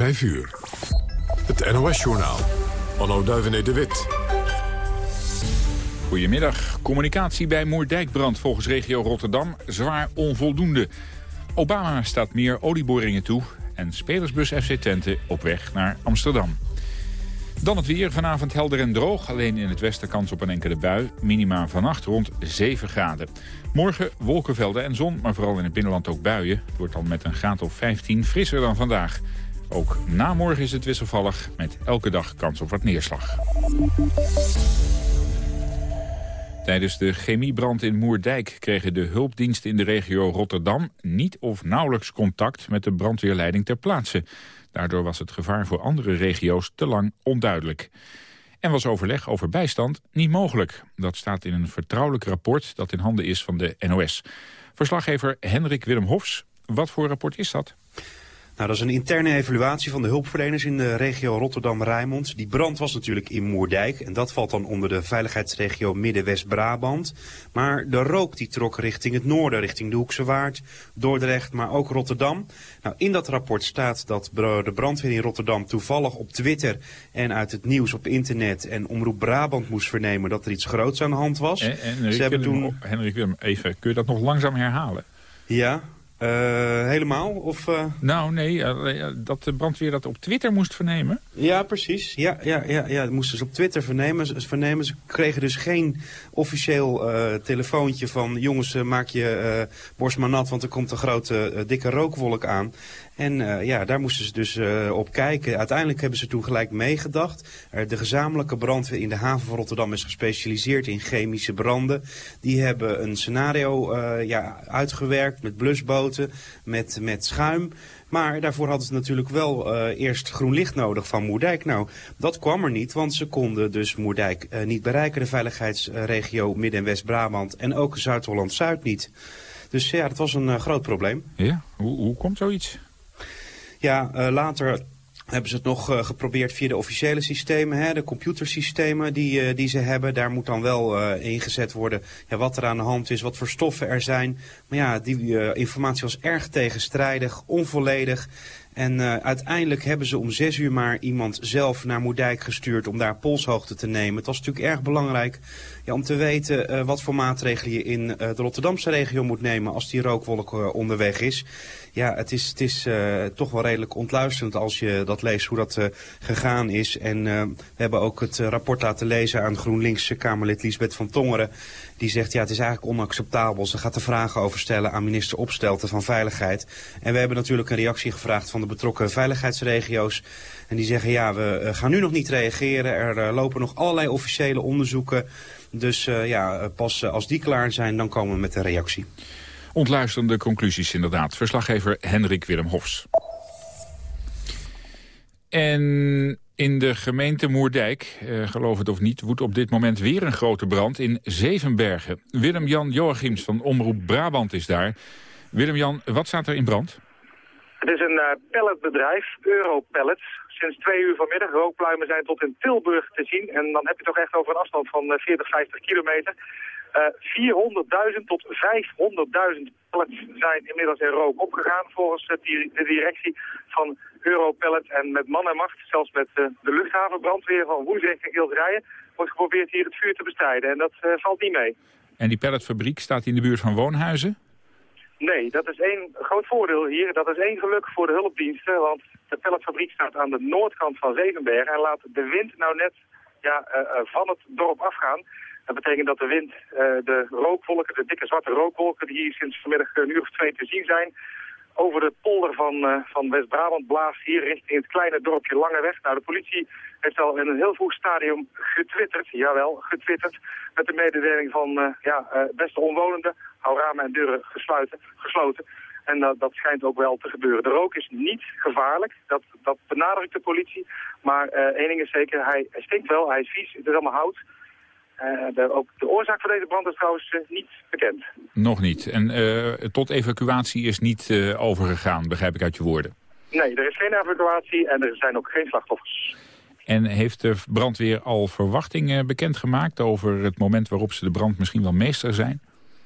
5 uur. Het NOS-journaal. Anno Duivenet de Wit. Goedemiddag. Communicatie bij Moerdijkbrand volgens regio Rotterdam zwaar onvoldoende. Obama staat meer olieboringen toe en spelersbus FC Twente op weg naar Amsterdam. Dan het weer. Vanavond helder en droog. Alleen in het westen kans op een enkele bui. Minima vannacht rond 7 graden. Morgen wolkenvelden en zon, maar vooral in het binnenland ook buien. Het wordt dan met een graad of 15 frisser dan vandaag. Ook na morgen is het wisselvallig met elke dag kans op wat neerslag. Tijdens de chemiebrand in Moerdijk kregen de hulpdiensten in de regio Rotterdam niet of nauwelijks contact met de brandweerleiding ter plaatse. Daardoor was het gevaar voor andere regio's te lang onduidelijk. En was overleg over bijstand niet mogelijk. Dat staat in een vertrouwelijk rapport dat in handen is van de NOS. Verslaggever Hendrik Willem Hofs, wat voor rapport is dat? Nou, dat is een interne evaluatie van de hulpverleners in de regio Rotterdam-Rijnmond. Die brand was natuurlijk in Moerdijk en dat valt dan onder de veiligheidsregio Midden-West-Brabant. Maar de rook die trok richting het noorden, richting de Hoekse Waard, Dordrecht, maar ook Rotterdam. Nou, in dat rapport staat dat de brandweer in Rotterdam toevallig op Twitter en uit het nieuws op internet en Omroep Brabant moest vernemen dat er iets groots aan de hand was. En, en Ze hebben toen... Henrik Willem, even, kun je dat nog langzaam herhalen? Ja, uh, helemaal? Of, uh... Nou, nee, uh, dat de brandweer dat op Twitter moest vernemen. Ja, precies. Ja, ja, ja, ja. dat moesten ze op Twitter vernemen. vernemen. Ze kregen dus geen officieel telefoontje van... jongens, maak je borst maar nat, want er komt een grote dikke rookwolk aan. En uh, ja, daar moesten ze dus uh, op kijken. Uiteindelijk hebben ze toen gelijk meegedacht. De gezamenlijke brandweer in de haven van Rotterdam is gespecialiseerd in chemische branden. Die hebben een scenario ja, uitgewerkt met blusboten, met, met schuim. Maar daarvoor hadden ze natuurlijk wel eerst groen licht nodig van Moerdijk. Nou, dat kwam er niet, want ze konden dus Moerdijk niet bereiken. De veiligheidsregio Midden- en West-Brabant en ook Zuid-Holland-Zuid niet. Dus ja, dat was een groot probleem. Ja, hoe, hoe komt zoiets? Ja, uh, later hebben ze het nog uh, geprobeerd via de officiële systemen, hè, de computersystemen die, uh, die ze hebben. Daar moet dan wel ingezet worden ja, wat er aan de hand is, wat voor stoffen er zijn. Maar ja, die informatie was erg tegenstrijdig, onvolledig. En uh, uiteindelijk hebben ze om zes uur maar iemand zelf naar Moerdijk gestuurd om daar polshoogte te nemen. Het was natuurlijk erg belangrijk ja, om te weten uh, wat voor maatregelen je in uh, de Rotterdamse regio moet nemen als die rookwolk onderweg is. Ja, het is, het is toch wel redelijk ontluisterend als je dat leest hoe dat gegaan is. En we hebben ook het rapport laten lezen aan GroenLinks Kamerlid Liesbeth van Tongeren. Die zegt, ja, het is eigenlijk onacceptabel. Ze gaat er vragen over stellen aan minister Opstelten van Veiligheid. En we hebben natuurlijk een reactie gevraagd van de betrokken veiligheidsregio's. En die zeggen, ja, we gaan nu nog niet reageren. Er lopen nog allerlei officiële onderzoeken. Dus uh, ja, pas als die klaar zijn, dan komen we met een reactie. Ontluisterende conclusies inderdaad. Verslaggever Hendrik Willem Hofs. En in de gemeente Moerdijk, eh, geloof het of niet, woedt op dit moment weer een grote brand in Zevenbergen. Willem-Jan Joachims van Omroep Brabant is daar. Willem-Jan, wat staat er in brand? Het is een uh, palletbedrijf, Europallets. Sinds twee uur vanmiddag. Rookpluimen zijn tot in Tilburg te zien. En dan heb je toch echt over een afstand van 40, eh, 50 kilometer. Uh, 400.000 tot 500.000 pallets zijn inmiddels in rook opgegaan volgens de directie van Europallet. En met man en macht, zelfs met uh, de luchthavenbrandweer van Woensdrecht en Gilderijen, wordt geprobeerd hier het vuur te bestrijden. En dat uh, valt niet mee. En die palletfabriek staat in de buurt van woonhuizen? Nee, dat is één groot voordeel hier. Dat is één geluk voor de hulpdiensten, want de palletfabriek staat aan de noordkant van Zevenberg en laat de wind nou net ja, uh, van het dorp afgaan. Dat betekent dat de wind, de rookwolken, de dikke zwarte rookwolken die hier sinds vanmiddag een uur of twee te zien zijn, over de polder van, uh, van West-Brabant blaast hier richting het kleine dorpje Langeweg. Nou, de politie heeft al in een heel vroeg stadium getwitterd, jawel, getwitterd, met de mededeling van, uh, ja, uh, beste omwonenden, hou ramen en deuren gesluiten, gesloten. En dat schijnt ook wel te gebeuren. De rook is niet gevaarlijk, dat, dat benadrukt de politie. Maar één ding is zeker, hij, hij stinkt wel, hij is vies, het is allemaal hout. De, ook de oorzaak van deze brand is trouwens uh, niet bekend. Nog niet. En uh, tot evacuatie is niet overgegaan, begrijp ik uit je woorden? Nee, er is geen evacuatie en er zijn ook geen slachtoffers. En heeft de brandweer al verwachtingen bekendgemaakt over het moment waarop ze de brand misschien wel meester zijn?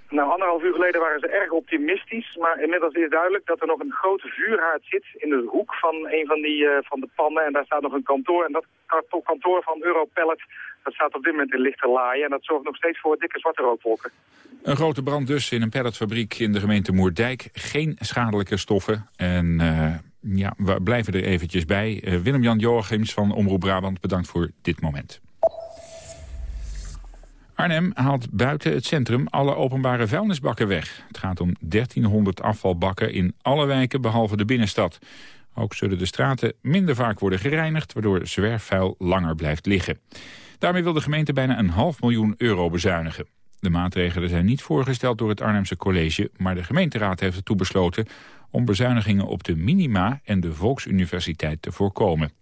Nou, Anderhalf uur geleden waren ze erg optimistisch, maar inmiddels is duidelijk dat er nog een grote vuurhaard zit in de hoek van een van, die, uh, van de pannen. En daar staat nog een kantoor en dat kantoor van Europellet, dat staat op dit moment in lichte laaien. En dat zorgt nog steeds voor dikke zwarte rookwolken. Een grote brand dus in een pelletfabriek in de gemeente Moerdijk. Geen schadelijke stoffen en... Uh... Ja, we blijven er eventjes bij. Uh, Willem-Jan Joachims van Omroep Brabant, bedankt voor dit moment. Arnhem haalt buiten het centrum alle openbare vuilnisbakken weg. Het gaat om 1300 afvalbakken in alle wijken behalve de binnenstad. Ook zullen de straten minder vaak worden gereinigd... waardoor zwerfvuil langer blijft liggen. Daarmee wil de gemeente bijna een half miljoen euro bezuinigen. De maatregelen zijn niet voorgesteld door het Arnhemse college... maar de gemeenteraad heeft ertoe besloten om bezuinigingen op de minima en de Volksuniversiteit te voorkomen.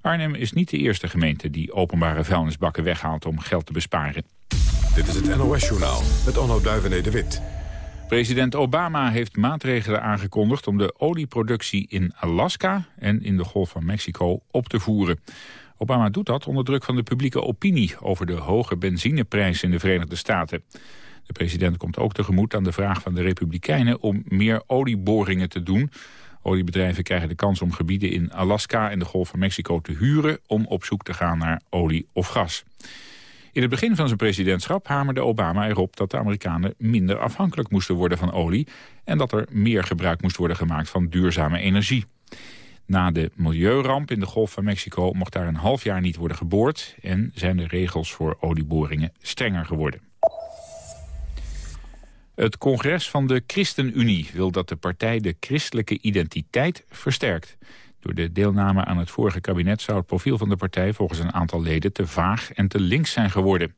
Arnhem is niet de eerste gemeente die openbare vuilnisbakken weghaalt om geld te besparen. Dit is het NOS-journaal met Onno Duivené de Wit. President Obama heeft maatregelen aangekondigd om de olieproductie in Alaska en in de Golf van Mexico op te voeren. Obama doet dat onder druk van de publieke opinie over de hoge benzineprijs in de Verenigde Staten. De president komt ook tegemoet aan de vraag van de Republikeinen om meer olieboringen te doen. Oliebedrijven krijgen de kans om gebieden in Alaska en de Golf van Mexico te huren... om op zoek te gaan naar olie of gas. In het begin van zijn presidentschap hamerde Obama erop dat de Amerikanen minder afhankelijk moesten worden van olie... en dat er meer gebruik moest worden gemaakt van duurzame energie. Na de milieuramp in de Golf van Mexico mocht daar een half jaar niet worden geboord... en zijn de regels voor olieboringen strenger geworden. Het congres van de ChristenUnie wil dat de partij de christelijke identiteit versterkt. Door de deelname aan het vorige kabinet zou het profiel van de partij volgens een aantal leden te vaag en te links zijn geworden.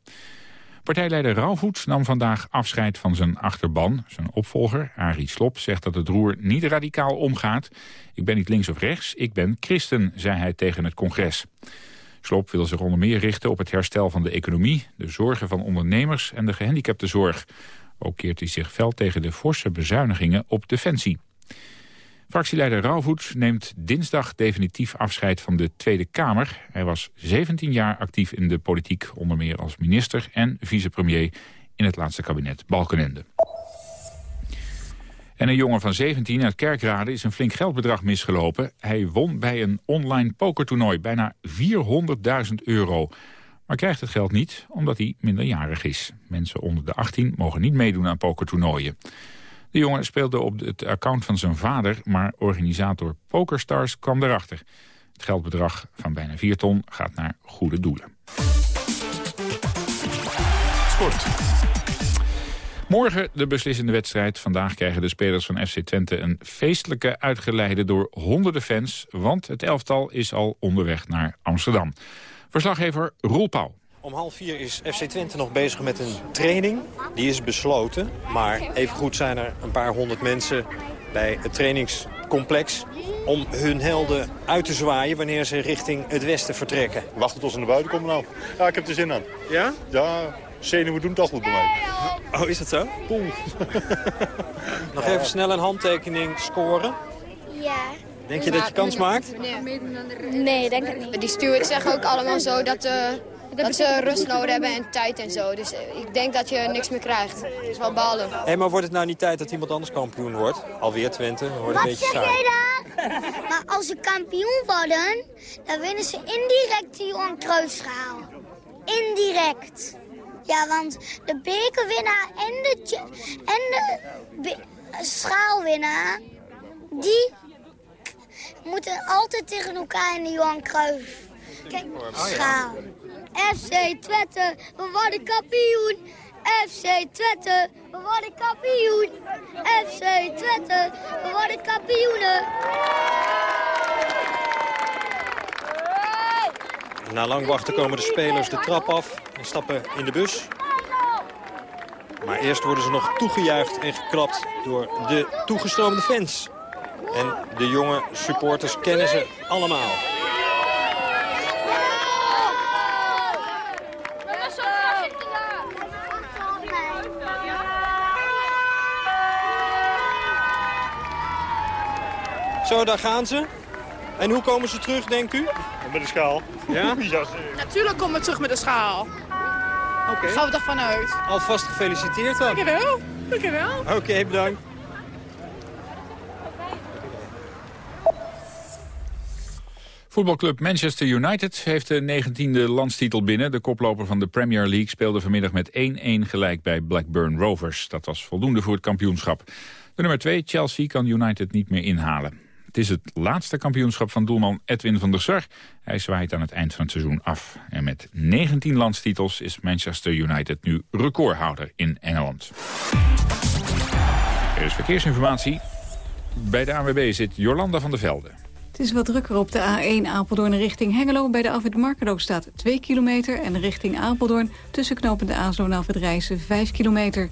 Partijleider Rauwvoet nam vandaag afscheid van zijn achterban. Zijn opvolger, Arie Slop, zegt dat het roer niet radicaal omgaat. Ik ben niet links of rechts, ik ben christen, zei hij tegen het congres. Slop wil zich onder meer richten op het herstel van de economie... de zorgen van ondernemers en de gehandicaptenzorg. Ook keert hij zich fel tegen de forse bezuinigingen op defensie. Fractieleider Rauwvoet neemt dinsdag definitief afscheid van de Tweede Kamer. Hij was 17 jaar actief in de politiek, onder meer als minister en vicepremier in het laatste kabinet Balkenende. En een jongen van 17 uit Kerkrade is een flink geldbedrag misgelopen. Hij won bij een online pokertoernooi bijna 400.000 euro. Maar krijgt het geld niet omdat hij minderjarig is. Mensen onder de 18 mogen niet meedoen aan pokertoernooien. De jongen speelde op het account van zijn vader, maar organisator PokerStars kwam erachter. Het geldbedrag van bijna 4 ton gaat naar goede doelen. Sport. Morgen de beslissende wedstrijd. Vandaag krijgen de spelers van FC Twente een feestelijke uitgeleide door honderden fans. Want het elftal is al onderweg naar Amsterdam. Verslaggever Roel Pauw. Om half vier is FC Twente nog bezig met een training. Die is besloten, maar evengoed zijn er een paar honderd mensen bij het trainingscomplex om hun helden uit te zwaaien wanneer ze richting het westen vertrekken. Wachten tot ze naar buiten komen nou. Ja, ik heb er zin aan. Ja? Ja, zenuwen doen toch goed bij mij. Oh, is dat zo? Poeh. Nog even snel een handtekening scoren. Ja. Denk je dat je kans maakt? Nee, denk ik niet. Die stewards zeggen ook allemaal zo dat, uh, dat ze rust nodig hebben en tijd en zo. Dus ik denk dat je niks meer krijgt. Het is wel balen. Hé, hey, maar wordt het nou niet tijd dat iemand anders kampioen wordt? Alweer Twente, wordt een beetje zeg saai. jij daar? Maar als ze kampioen worden, dan winnen ze indirect die Johan Cruijffschaal. Indirect. Ja, want de bekerwinnaar en de, en de schaalwinnaar, die moeten altijd tegen elkaar in de Johan Cruijff. Kijk, schaal. FC Twente, we worden kampioen. FC Twente, we worden kampioen. FC Twente, we worden kampioenen. Na lang wachten komen de spelers de trap af en stappen in de bus. Maar eerst worden ze nog toegejuicht en geklapt door de toegestroomde fans. En de jonge supporters kennen ze allemaal. Zo, daar gaan ze. En hoe komen ze terug, denkt u? Met de schaal. Ja? Natuurlijk komen we terug met de schaal. Oké. Gaan we toch vanuit? Alvast gefeliciteerd dan. Dankjewel. Dankjewel. Oké, bedankt. Voetbalclub Manchester United heeft de 19e landstitel binnen. De koploper van de Premier League speelde vanmiddag met 1-1 gelijk bij Blackburn Rovers. Dat was voldoende voor het kampioenschap. De nummer 2, Chelsea, kan United niet meer inhalen. Het is het laatste kampioenschap van doelman Edwin van der Sar. Hij zwaait aan het eind van het seizoen af. En met 19 landstitels is Manchester United nu recordhouder in Engeland. Er is verkeersinformatie. Bij de ANWB zit Jolanda van der Velde. Het is wat drukker op de A1 Apeldoorn richting Hengelo. Bij de Alfred Markelo staat 2 kilometer. En richting Apeldoorn tussen knopende Aaslo en Alfred Rijssen 5 kilometer.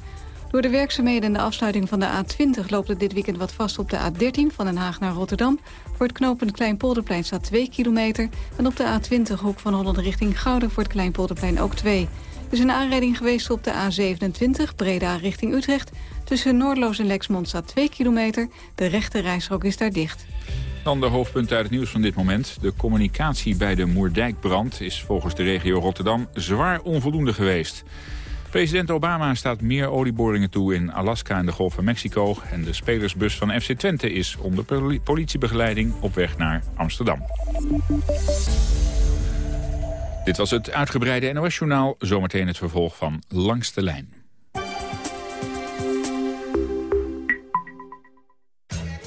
Door de werkzaamheden en de afsluiting van de A20 loopt het dit weekend wat vast op de A13 van Den Haag naar Rotterdam. Voor het knooppunt Kleinpolderplein staat 2 kilometer. En op de A20 hoek van Holland richting Gouden voor het Kleinpolderplein ook 2. Er is een aanrijding geweest op de A27 Breda richting Utrecht. Tussen Noordloos en Lexmond staat 2 kilometer. De rechte reisrook is daar dicht. Dan de hoofdpunten uit het nieuws van dit moment. De communicatie bij de Moerdijkbrand is volgens de regio Rotterdam zwaar onvoldoende geweest. President Obama staat meer olieboringen toe in Alaska en de Golf van Mexico. En de spelersbus van FC Twente is onder politiebegeleiding op weg naar Amsterdam. Dit was het uitgebreide NOS-journaal. Zometeen het vervolg van Langs de Lijn.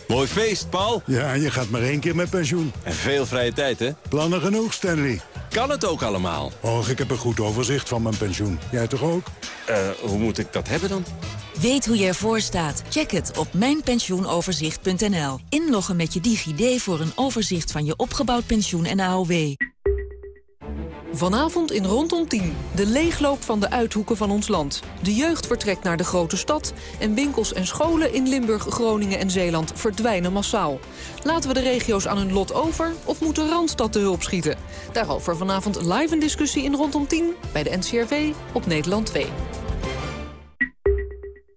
Mooi feest, Paul. Ja, je gaat maar één keer met pensioen. En veel vrije tijd, hè? Plannen genoeg, Stanley. Kan het ook allemaal? Och, ik heb een goed overzicht van mijn pensioen. Jij toch ook? Eh, hoe moet ik dat hebben dan? Weet hoe je ervoor staat? Check het op mijnpensioenoverzicht.nl. Inloggen met je DigiD voor een overzicht van je opgebouwd pensioen en AOW. Vanavond in Rondom 10. De leegloop van de uithoeken van ons land. De jeugd vertrekt naar de grote stad. En winkels en scholen in Limburg, Groningen en Zeeland verdwijnen massaal. Laten we de regio's aan hun lot over of moet de Randstad de hulp schieten? Daarover vanavond live een discussie in Rondom 10 bij de NCRV op Nederland 2.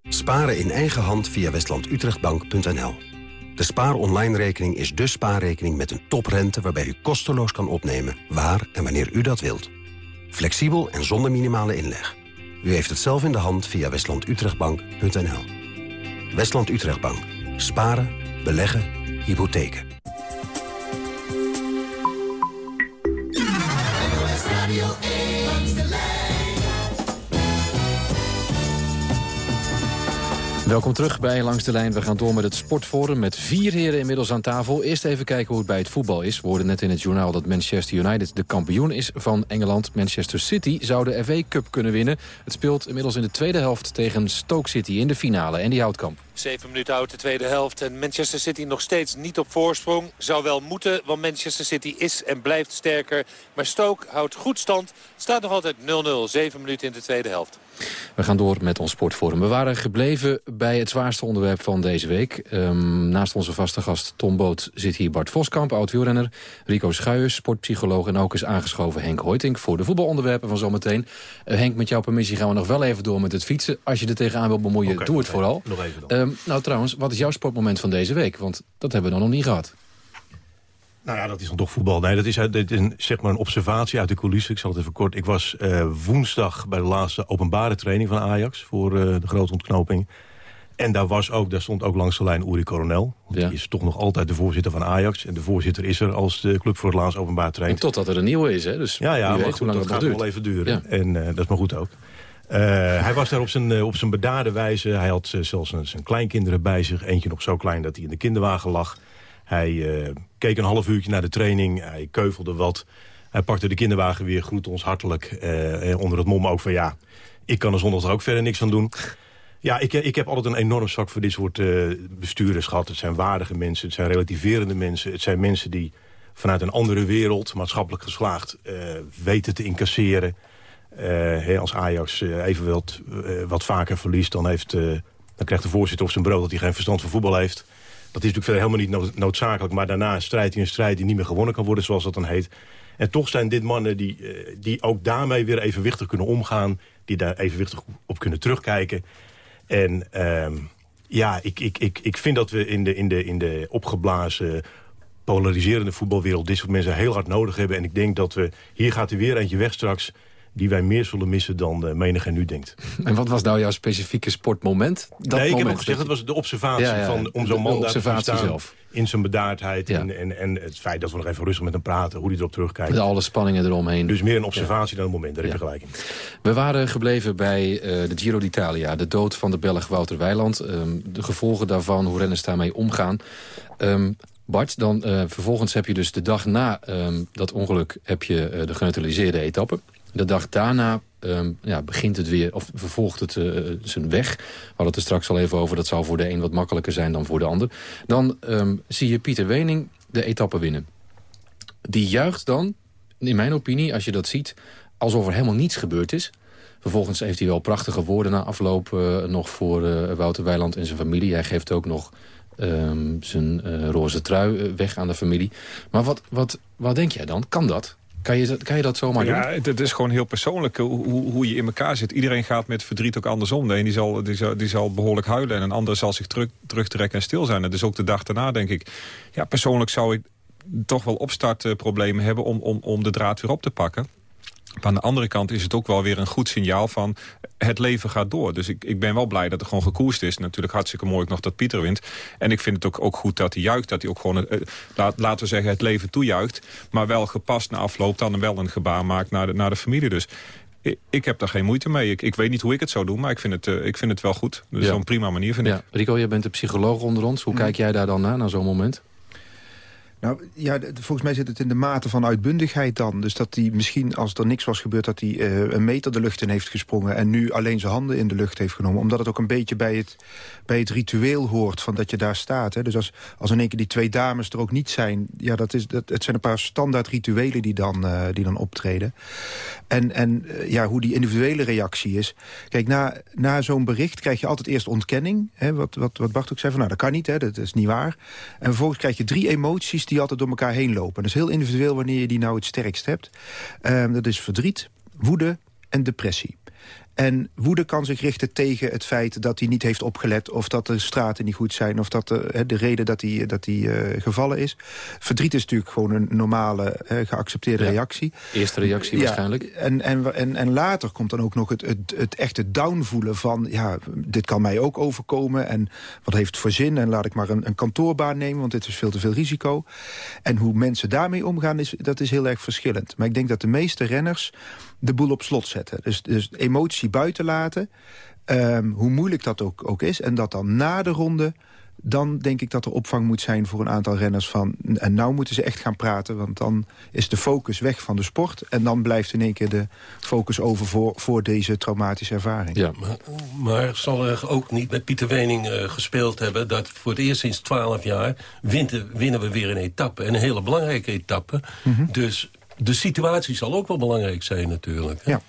Sparen in eigen hand via westlandutrechtbank.nl. De Spaar Online rekening is de spaarrekening met een toprente... waarbij u kosteloos kan opnemen waar en wanneer u dat wilt. Flexibel en zonder minimale inleg. U heeft het zelf in de hand via westlandutrechtbank.nl. Westland Utrechtbank. Sparen, beleggen, hypotheken. Welkom terug bij Langs de Lijn. We gaan door met het Sportforum met vier heren inmiddels aan tafel. Eerst even kijken hoe het bij het voetbal is. We hoorden net in het journaal dat Manchester United de kampioen is van Engeland. Manchester City zou de FA Cup kunnen winnen. Het speelt inmiddels in de tweede helft tegen Stoke City in de finale. En die houtkamp. Zeven minuten houdt de tweede helft en Manchester City nog steeds niet op voorsprong. Zou wel moeten, want Manchester City is en blijft sterker. Maar Stoke houdt goed stand. Staat nog altijd 0-0, zeven minuten in de tweede helft. We gaan door met ons sportforum. We waren gebleven bij het zwaarste onderwerp van deze week. Um, naast onze vaste gast Tom Boot zit hier Bart Voskamp, oud-wielrenner. Rico Schuijers, sportpsycholoog. En ook is aangeschoven Henk Hoytink voor de voetbalonderwerpen van zometeen. Uh, Henk, met jouw permissie gaan we nog wel even door met het fietsen. Als je er tegenaan wil bemoeien, okay, doe het okay. vooral. Nog even dan. Um, nou trouwens, wat is jouw sportmoment van deze week? Want dat hebben we dan nog niet gehad. Nou ja, dat is dan toch voetbal. Nee, dat is, uit, is een, zeg maar een observatie uit de coulissen. Ik zal het even kort. Ik was uh, woensdag bij de laatste openbare training van Ajax... voor uh, de grote ontknoping. En daar, was ook, daar stond ook langs de lijn Uri Coronel. Ja. Die is toch nog altijd de voorzitter van Ajax. En de voorzitter is er als de club voor het laatst openbaar traint. En totdat er een nieuwe is, hè? Dus ja, ja maar goed, hoe lang dat het gaat nog wel duurt. even duren. Ja. En uh, dat is maar goed ook. Uh, hij was daar op zijn, op zijn bedaarde wijze. Hij had zelfs zijn kleinkinderen bij zich. Eentje nog zo klein dat hij in de kinderwagen lag. Hij uh, keek een half uurtje naar de training. Hij keuvelde wat. Hij pakte de kinderwagen weer, groette ons hartelijk. Uh, onder het mom ook van ja, ik kan er zondag ook verder niks van doen. Ja, ik, ik heb altijd een enorm zwak voor dit soort uh, bestuurders gehad. Het zijn waardige mensen, het zijn relativerende mensen. Het zijn mensen die vanuit een andere wereld, maatschappelijk geslaagd... Weten te incasseren. Hey, als Ajax even wat, wat vaker verliest, dan, heeft, dan krijgt de voorzitter op zijn brood... dat hij geen verstand van voetbal heeft. Dat is natuurlijk verder helemaal niet noodzakelijk. Maar daarna strijdt hij een strijd die niet meer gewonnen kan worden, zoals dat dan heet. En toch zijn dit mannen die, uh, die ook daarmee weer evenwichtig kunnen omgaan. Die daar evenwichtig op kunnen terugkijken. En uh, ja, ik, ik, ik, ik vind dat we in de, in de, in de opgeblazen polariserende voetbalwereld... dit soort mensen heel hard nodig hebben. En ik denk dat we... Hier gaat er weer eentje weg straks die wij meer zullen missen dan uh, menigeen nu denkt. En wat was nou jouw specifieke sportmoment? Dat nee, ik moment heb ook gezegd, het was de observatie Ja, ja, van om zo'n man daar te staan zelf. in zijn bedaardheid en, en, en het feit dat we nog even rustig met hem praten, hoe hij erop terugkijkt. Met alle spanningen eromheen. Dus meer een observatie dan een moment, daar heb je gelijk in. We waren gebleven bij eh, de Giro d'Italia. De dood van de Belg Wouter Weiland. ehm, de gevolgen daarvan, hoe renners daarmee omgaan. Ehm, Bart, dan eh, vervolgens heb je dus de dag na ehm, dat ongeluk... heb je eh, de geneutraliseerde etappe. De dag daarna ehm, ja, begint het weer, of vervolgt het eh, zijn weg. We hadden het er straks al even over. Dat zal voor de een wat makkelijker zijn dan voor de ander. Dan ehm, zie je Pieter Wening de etappe winnen. Die juicht dan, in mijn opinie, als je dat ziet... alsof er helemaal niets gebeurd is. Vervolgens heeft hij wel prachtige woorden na afloop eh, nog voor eh, Wouter Weiland en zijn familie. Hij geeft ook nog ehm, zijn roze trui weg aan de familie. Maar wat, wat, wat denk jij dan? Kan dat? Kan je, dat- kan je dat zomaar doen? Ja, het, is gewoon heel persoonlijk hoe, hoe- hoe je in elkaar zit. Iedereen gaat met verdriet ook andersom. De een die zal, die zal, die zal behoorlijk huilen en een ander zal zich terug, terugtrekken en stil zijn. En dus ook de dag daarna denk ik... Ja, persoonlijk zou ik toch wel opstartproblemen hebben om, om, om de draad weer op te pakken. Maar aan de andere kant is het ook wel weer een goed signaal van het leven gaat door. Dus ik, ik ben wel blij dat er gewoon gekoerst is. Natuurlijk hartstikke mooi ook nog dat Pieter wint. En ik vind het ook, ook goed dat hij juicht. Dat hij ook gewoon, eh, laat, laten we zeggen, het leven toejuicht. Maar wel gepast na afloop dan wel een gebaar maakt naar de, naar de familie. Dus ik, ik heb daar geen moeite mee. Ik, ik weet niet hoe ik het zou doen, maar ik vind het, eh, ik vind het wel goed. Dus Ja. zo'n prima manier vind ik. Ja. Rico, jij bent de psycholoog onder ons. Hoe kijk jij daar dan naar, naar zo'n moment? Nou ja, volgens mij zit het in de mate van uitbundigheid dan. Dus dat hij misschien, als er niks was gebeurd... dat hij eh, een meter de lucht in heeft gesprongen... en nu alleen zijn handen in de lucht heeft genomen. Omdat het ook een beetje bij het, bij het ritueel hoort van dat je daar staat. Hè. Dus als, als in één keer die twee dames er ook niet zijn... ja, dat is, dat, het zijn een paar standaard rituelen die dan, eh, die dan optreden. En, en eh, ja, hoe die individuele reactie is. Kijk, na, na zo'n bericht krijg je altijd eerst ontkenning. Hè, wat, wat, wat Bart ook zei, van nou, dat kan niet, hè, dat is niet waar. En vervolgens krijg je drie emoties die altijd door elkaar heen lopen. Dat is heel individueel wanneer je die nou het sterkst hebt. Ehm, dat is verdriet, woede en depressie. En woede kan zich richten tegen het feit dat hij niet heeft opgelet... of dat de straten niet goed zijn... of dat de, de reden dat hij, dat hij eh, gevallen is. Verdriet is natuurlijk gewoon een normale, geaccepteerde Ja. reactie. Eerste reactie Ja, waarschijnlijk. En, en, en, en later komt dan ook nog het, het, het echte downvoelen van... ja, dit kan mij ook overkomen en wat heeft het voor zin... en laat ik maar een, een kantoorbaan nemen, want dit is veel te veel risico. En hoe mensen daarmee omgaan, is, dat is heel erg verschillend. Maar ik denk dat de meeste renners de boel op slot zetten. Dus, dus emotie buiten laten, ehm, hoe moeilijk dat ook, ook is... en dat dan na de ronde dan denk ik dat er opvang moet zijn voor een aantal renners van... en nou moeten ze echt gaan praten, want dan is de focus weg van de sport... en dan blijft in één keer de focus over voor, voor deze traumatische ervaring. Ja. Maar, maar zal er ook niet met Pieter Wening eh, gespeeld hebben... dat voor het eerst sinds 12 jaar winnen, winnen we weer een etappe. En een hele belangrijke etappe. Dus de situatie zal ook wel belangrijk zijn natuurlijk. hè? Ja.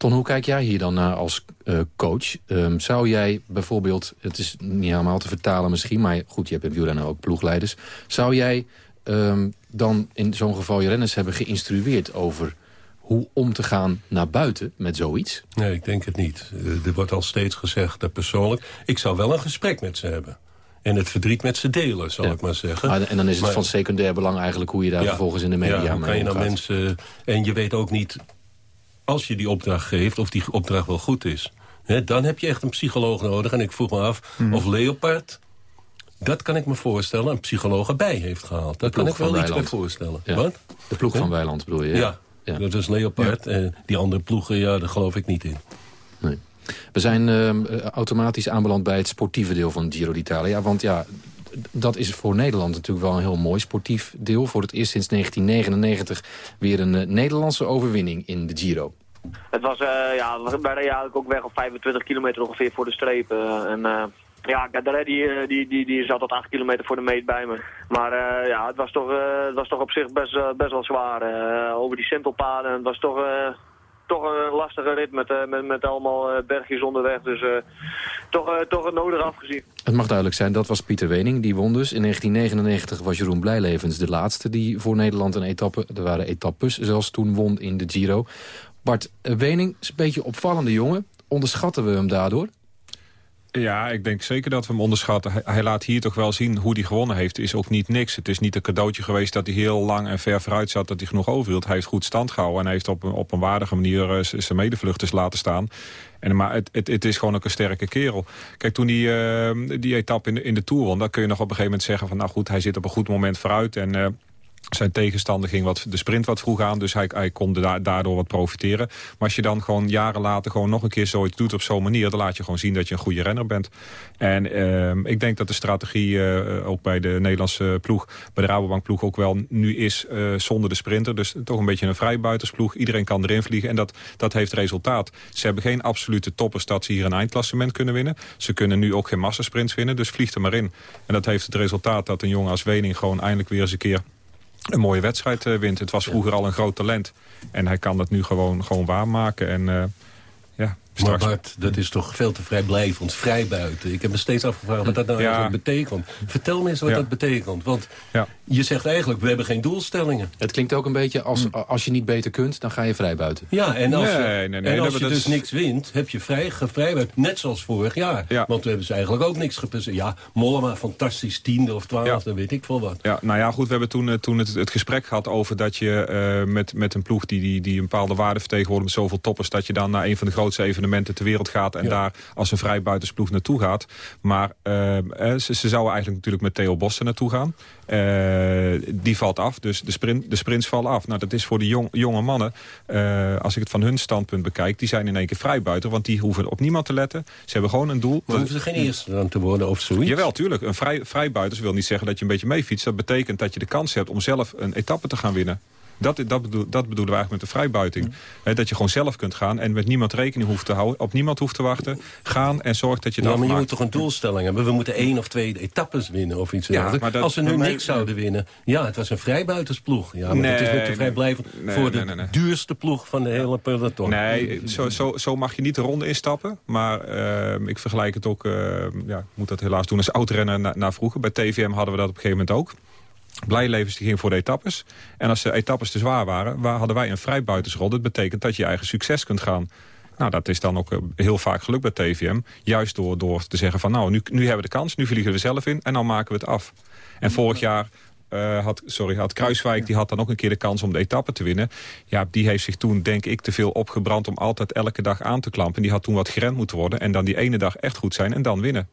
Ton, hoe kijk jij hier dan naar als eh, coach? Ehm, zou jij bijvoorbeeld, het is niet helemaal te vertalen misschien... maar goed, je hebt in wielrennen ook ploegleiders... zou jij ehm, dan in zo'n geval je renners hebben geïnstrueerd over hoe om te gaan naar buiten met zoiets? Nee, ik denk het niet. Eh, er wordt al steeds gezegd dat persoonlijk... ik zou wel een gesprek met ze hebben. En het verdriet met ze delen, zal ik maar zeggen. En dan is het Maar- van secundair belang eigenlijk hoe je daar Ja, vervolgens in de media ja, mee kan je omgaat. mensen... En je weet ook niet, als je die opdracht geeft... of die opdracht wel goed is. Dan heb je echt een psycholoog nodig. En ik vroeg me af Mhm. of Leopard... Dat kan ik me voorstellen, een psycholoog erbij heeft gehaald. Daar kan ik wel iets bij voorstellen. Wat? De ploeg van Weiland bedoel je? Ja, dat is Leopard. En die andere ploegen, ja, daar geloof ik niet in. Nee. We zijn ehm, eh, automatisch aanbeland bij het sportieve deel van Giro d'Italia. Want ja, dat is voor Nederland natuurlijk wel een heel mooi sportief deel. Voor het eerst sinds 1999 weer een eh, Nederlandse overwinning in de Giro. Het was, eh, ja, we waren eigenlijk ook weg op 25 kilometer ongeveer voor de streep. en ja, Gadret die, die, die, die zat tot 8 kilometer voor de meet bij me. Maar ja, het was toch, het was toch op zich best, best wel zwaar. over die simpelpaden. Het was toch, toch een lastige rit met, eh, met, met allemaal eh, bergjes onderweg. Dus eh, toch, toch het nodig afgezien. Het mag duidelijk zijn, dat was Pieter Wening, die won dus. In 1999 was Jeroen Blijlevens de laatste die voor Nederland een etappe... er waren etappes zelfs toen won in de Giro. Bart Wening is een beetje opvallende jongen. Onderschatten we hem daardoor? Ja, ik denk zeker dat we hem onderschatten. Hij, laat hier toch wel zien hoe hij gewonnen heeft. is ook niet niks. Het is niet een cadeautje geweest dat hij heel lang en ver vooruit zat... dat hij genoeg overhield. Hij heeft goed stand gehouden en hij heeft op, een- op een waardige manier... eh, zijn medevluchters laten staan. En, maar het, het, is gewoon ook een sterke kerel. Kijk, toen hij eh, die etappe in de, in de Tour won... dan kun je nog op een gegeven moment zeggen van... nou goed, hij zit op een goed moment vooruit... en eh, zijn tegenstander ging wat, de sprint wat vroeg aan, dus hij, kon da- daardoor wat profiteren. Maar als je dan gewoon jaren later gewoon nog een keer zoiets doet op zo'n manier... dan laat je gewoon zien dat je een goede renner bent. En ehm, ik denk dat de strategie eh, ook bij de Nederlandse ploeg... bij de Rabobank ploeg ook wel nu is eh, zonder de sprinter. Dus toch een beetje een vrijbuitersploeg. Iedereen kan erin vliegen en dat, dat heeft resultaat. Ze hebben geen absolute toppers dat ze hier een eindklassement kunnen winnen. Ze kunnen nu ook geen massasprints winnen, dus vlieg er maar in. En dat heeft het resultaat dat een jongen als Wening... gewoon eindelijk weer eens een keer een mooie wedstrijd eh, wint. Het was vroeger al een groot talent. En hij kan dat nu gewoon, gewoon waarmaken. En Maar Bart, dat is toch veel te vrijblijvend, vrijbuiten. Ik heb me steeds afgevraagd wat dat nou Ja. eigenlijk betekent. Vertel me eens wat Ja. dat betekent. Want Ja. je zegt eigenlijk, we hebben geen doelstellingen. Het klinkt ook een beetje als, Hm. als je niet beter kunt, dan ga je vrij buiten. Ja, en als, Nee, je, nee, nee, en als je dus is- niks wint, heb je vrij, gevrijbuit. Net zoals vorig jaar. Want we hebben ze eigenlijk ook niks gepresteerd. Ja, Mollema, fantastisch, tiende of twaalfde, weet ik veel wat. Ja, nou ja, goed, we hebben toen, eh, toen het, het gesprek gehad over dat je eh, met, met een ploeg die, die, die een bepaalde waarde vertegenwoordigt met zoveel toppers, dat je dan naar een van de grootste evenementen ter wereld gaat en daar als een vrijbuitersploeg naartoe gaat. Maar eh, eh, ze, ze zouden eigenlijk natuurlijk met Theo Bossen naartoe gaan. Eh, die valt af, dus de, sprint, de sprints vallen af. Nou, dat is voor de jong, jonge mannen, als ik het van hun standpunt bekijk, die zijn in één keer vrijbuiter, want die hoeven op niemand te letten. Ze hebben gewoon een doel. Maar hoeven ze geen eerste dan te worden of zoiets? Jawel, tuurlijk. Een vrij, vrijbuiters wil niet zeggen dat je een beetje meefietst. Dat betekent dat je de kans hebt om zelf een etappe te gaan winnen. Dat, dat, bedoel, dat bedoelen we eigenlijk met de vrijbuiting. Dat je gewoon zelf kunt gaan en met niemand rekening hoeft te houden. Op niemand hoeft te wachten. Gaan en zorg dat je dat Ja, maar je moet toch een doelstelling hebben? We moeten één of twee etappes winnen of iets Ja, dergelijks. maar dat- Als ze nu maar- niks zouden winnen... Ja, het was een vrijbuitersploeg. Ja, maar het is de vrijblijvend nee, voor nee, de duurste ploeg van de hele peloton. Nee, zo, zo, zo mag je niet de ronde instappen. Maar eh, ik vergelijk het ook, eh, ja, ik moet dat helaas doen als oudrenner na- naar vroeger. Bij TVM hadden we dat op een gegeven moment ook. Blijlevens die ging voor de etappes. En als de etappes te zwaar waren, waar hadden wij een vrijbuitersrol. Dat betekent dat je eigen succes kunt gaan. Nou, dat is dan ook eh, heel vaak gelukt bij TVM. Juist door, door te zeggen van nou, nu, nu hebben we de kans, nu vliegen we zelf in en dan maken we het af. En vorig jaar eh, had, sorry, had Kruiswijk, die had dan ook een keer de kans om de etappe te winnen. Ja, die heeft zich toen, denk ik, te veel opgebrand om altijd elke dag aan te klampen. Die had toen wat gerend moeten worden en dan die ene dag echt goed zijn en dan winnen.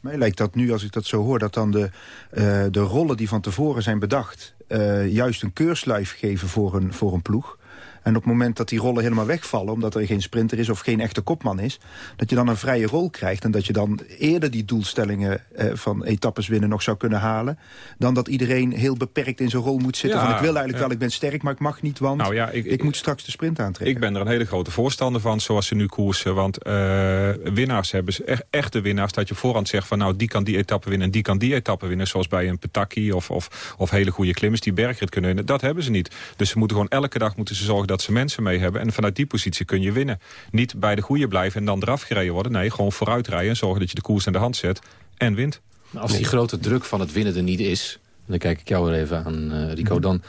Mij lijkt dat nu, als ik dat zo hoor, dat dan de, eh, de rollen die van tevoren zijn bedacht... eh, juist een keurslijf geven voor een, voor een ploeg. En op het moment dat die rollen helemaal wegvallen... omdat er geen sprinter is of geen echte kopman is... dat je dan een vrije rol krijgt... en dat je dan eerder die doelstellingen eh, van etappes winnen nog zou kunnen halen... dan dat iedereen heel beperkt in zijn rol moet zitten. Ja, van ik wil eigenlijk ja. wel, ik ben sterk, maar ik mag niet... want Nou ja, ik, ik- moet straks de sprint aantrekken. Ik ben er een hele grote voorstander van, zoals ze nu koersen. Want eh, winnaars hebben ze, echt, echte winnaars, dat je voorhand zegt van nou die kan die etappe winnen en die kan die etappe winnen. Zoals bij een Petaki of, of, of hele goede klimmers die bergrit kunnen winnen. Dat hebben ze niet. Dus ze moeten gewoon elke dag moeten ze zorgen dat ze mensen mee hebben. En vanuit die positie kun je winnen. Niet bij de goede blijven en dan eraf gereden worden. Nee, gewoon vooruit rijden en zorgen dat je de koers in de hand zet en wint. Maar als die grote druk van het winnen er niet is... dan kijk ik jou er even aan, eh, Rico... Mhm. dan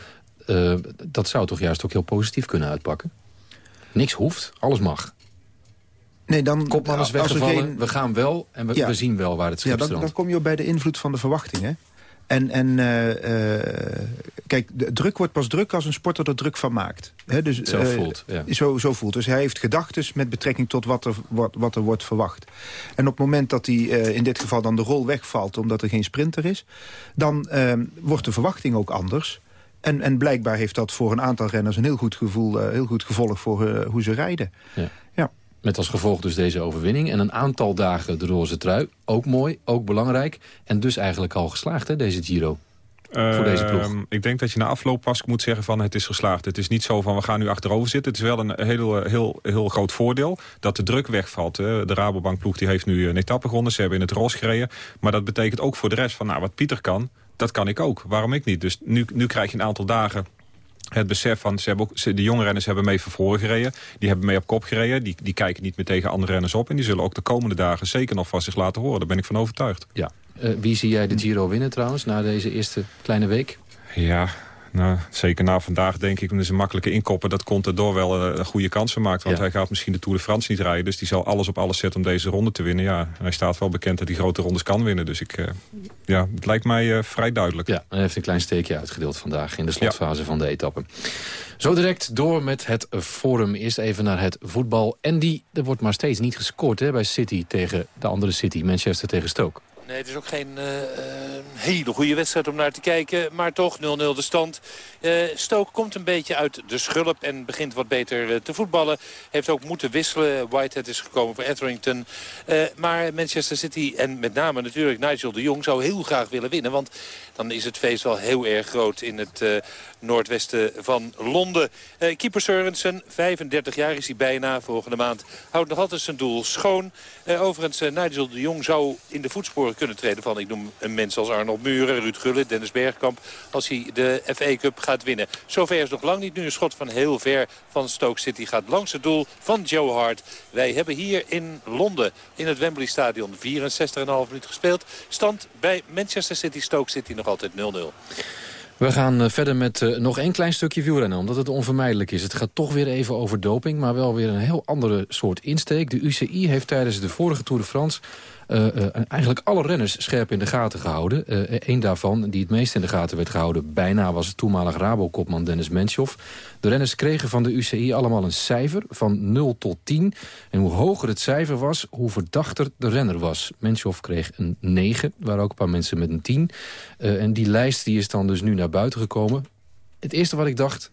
eh, dat zou toch juist ook heel positief kunnen uitpakken? Niks hoeft, alles mag. Nee, dan, Kopman is als weggevallen, geen- we gaan wel en we, Ja. we zien wel waar het schip Ja, dan, dan kom je ook bij de invloed van de verwachtingen. En, en eh, eh, kijk, de druk wordt pas druk als een sporter er druk van maakt. Hè, dus, Zo eh, voelt, ja. Zo, zo voelt. Dus hij heeft gedachten met betrekking tot wat er, wat, wat er wordt verwacht. En op het moment dat hij in dit geval dan de rol wegvalt... omdat er geen sprinter is... dan eh, wordt de verwachting ook anders... En, en blijkbaar heeft dat voor een aantal renners een heel goed, gevoel, heel goed gevolg voor hoe ze rijden. Ja. Met als gevolg dus deze overwinning. En een aantal dagen de roze trui. Ook mooi, ook belangrijk. En dus eigenlijk al geslaagd, hè, deze Giro. voor deze ploeg. Ehm, Ik denk dat je na afloop pas moet zeggen van het is geslaagd. Het is niet zo van we gaan nu achterover zitten. Het is wel een heel, heel, heel groot voordeel dat de druk wegvalt. De Rabobank ploeg die heeft nu een etappe gewonnen. Ze hebben in het roze gereden. Maar dat betekent ook voor de rest van nou, wat Pieter kan, dat kan ik ook. Waarom ik niet? Dus nu, nu krijg je een aantal dagen het besef van, ze hebben ook, ze- de jonge renners hebben mee van voren gereden. Die hebben mee op kop gereden. Die, die kijken niet meer tegen andere renners op. En die zullen ook de komende dagen zeker nog van zich laten horen. Daar ben ik van overtuigd. Ja. Eh, wie zie jij de Giro winnen trouwens, na deze eerste kleine week? Ja, Nou, zeker na vandaag denk ik, met zijn makkelijke inkoppen... dat Contador wel een, een goede kansen maakt. Want hij gaat misschien de Tour de France niet rijden. Dus die zal alles op alles zetten om deze ronde te winnen. Ja, en hij staat wel bekend dat hij grote rondes kan winnen. Dus ik, uh, ja, het lijkt mij uh, vrij duidelijk. Ja, hij heeft een klein steekje uitgedeeld vandaag in de slotfase ja. van de etappe. Zo direct door met het Forum. Eerst even naar het voetbal. En die, er wordt maar steeds niet gescoord hè, bij City tegen de andere City. Manchester tegen Stoke. Het is ook geen uh, hele goede wedstrijd om naar te kijken. Maar toch 0-0 de stand. Uh, Stoke komt een beetje uit de schulp en begint wat beter te voetballen. Heeft ook moeten wisselen. Whitehead is gekomen voor Etherington. maar Manchester City en met name natuurlijk Nigel de Jong zou heel graag willen winnen. Want dan is het feest wel heel erg groot in het noordwesten van Londen. keeper Sørensen, 35 jaar is hij bijna volgende maand. Houdt nog altijd zijn doel schoon. overigens, Nigel de Jong zou in de voetsporen kunnen treden van, ik noem een mens als Arnold Muren, Ruud Gullit, Dennis Bergkamp, als hij de FA Cup gaat winnen. Zover is nog lang niet. Nu een schot van heel ver van Stoke City gaat langs het doel van Joe Hart. Wij hebben hier in Londen, in het Wembley Stadion, 64,5 minuut gespeeld. Stand bij Manchester City, Stoke City nog altijd 0-0. We gaan verder met uh, nog één klein stukje wielrennen, omdat het onvermijdelijk is. Het gaat toch weer even over doping, maar wel weer een heel andere soort insteek. De UCI heeft tijdens de vorige Tour de France eigenlijk alle renners scherp in de gaten gehouden. Eén daarvan, die het meest in de gaten werd gehouden... bijna was het toenmalig Rabo-kopman Dennis Menshoff. De renners kregen van de UCI allemaal een cijfer van 0 tot 10. En hoe hoger het cijfer was, hoe verdachter de renner was. Menshoff kreeg een 9, er waren ook een paar mensen met een 10. en die lijst die is dan dus nu naar buiten gekomen. Het eerste wat ik dacht,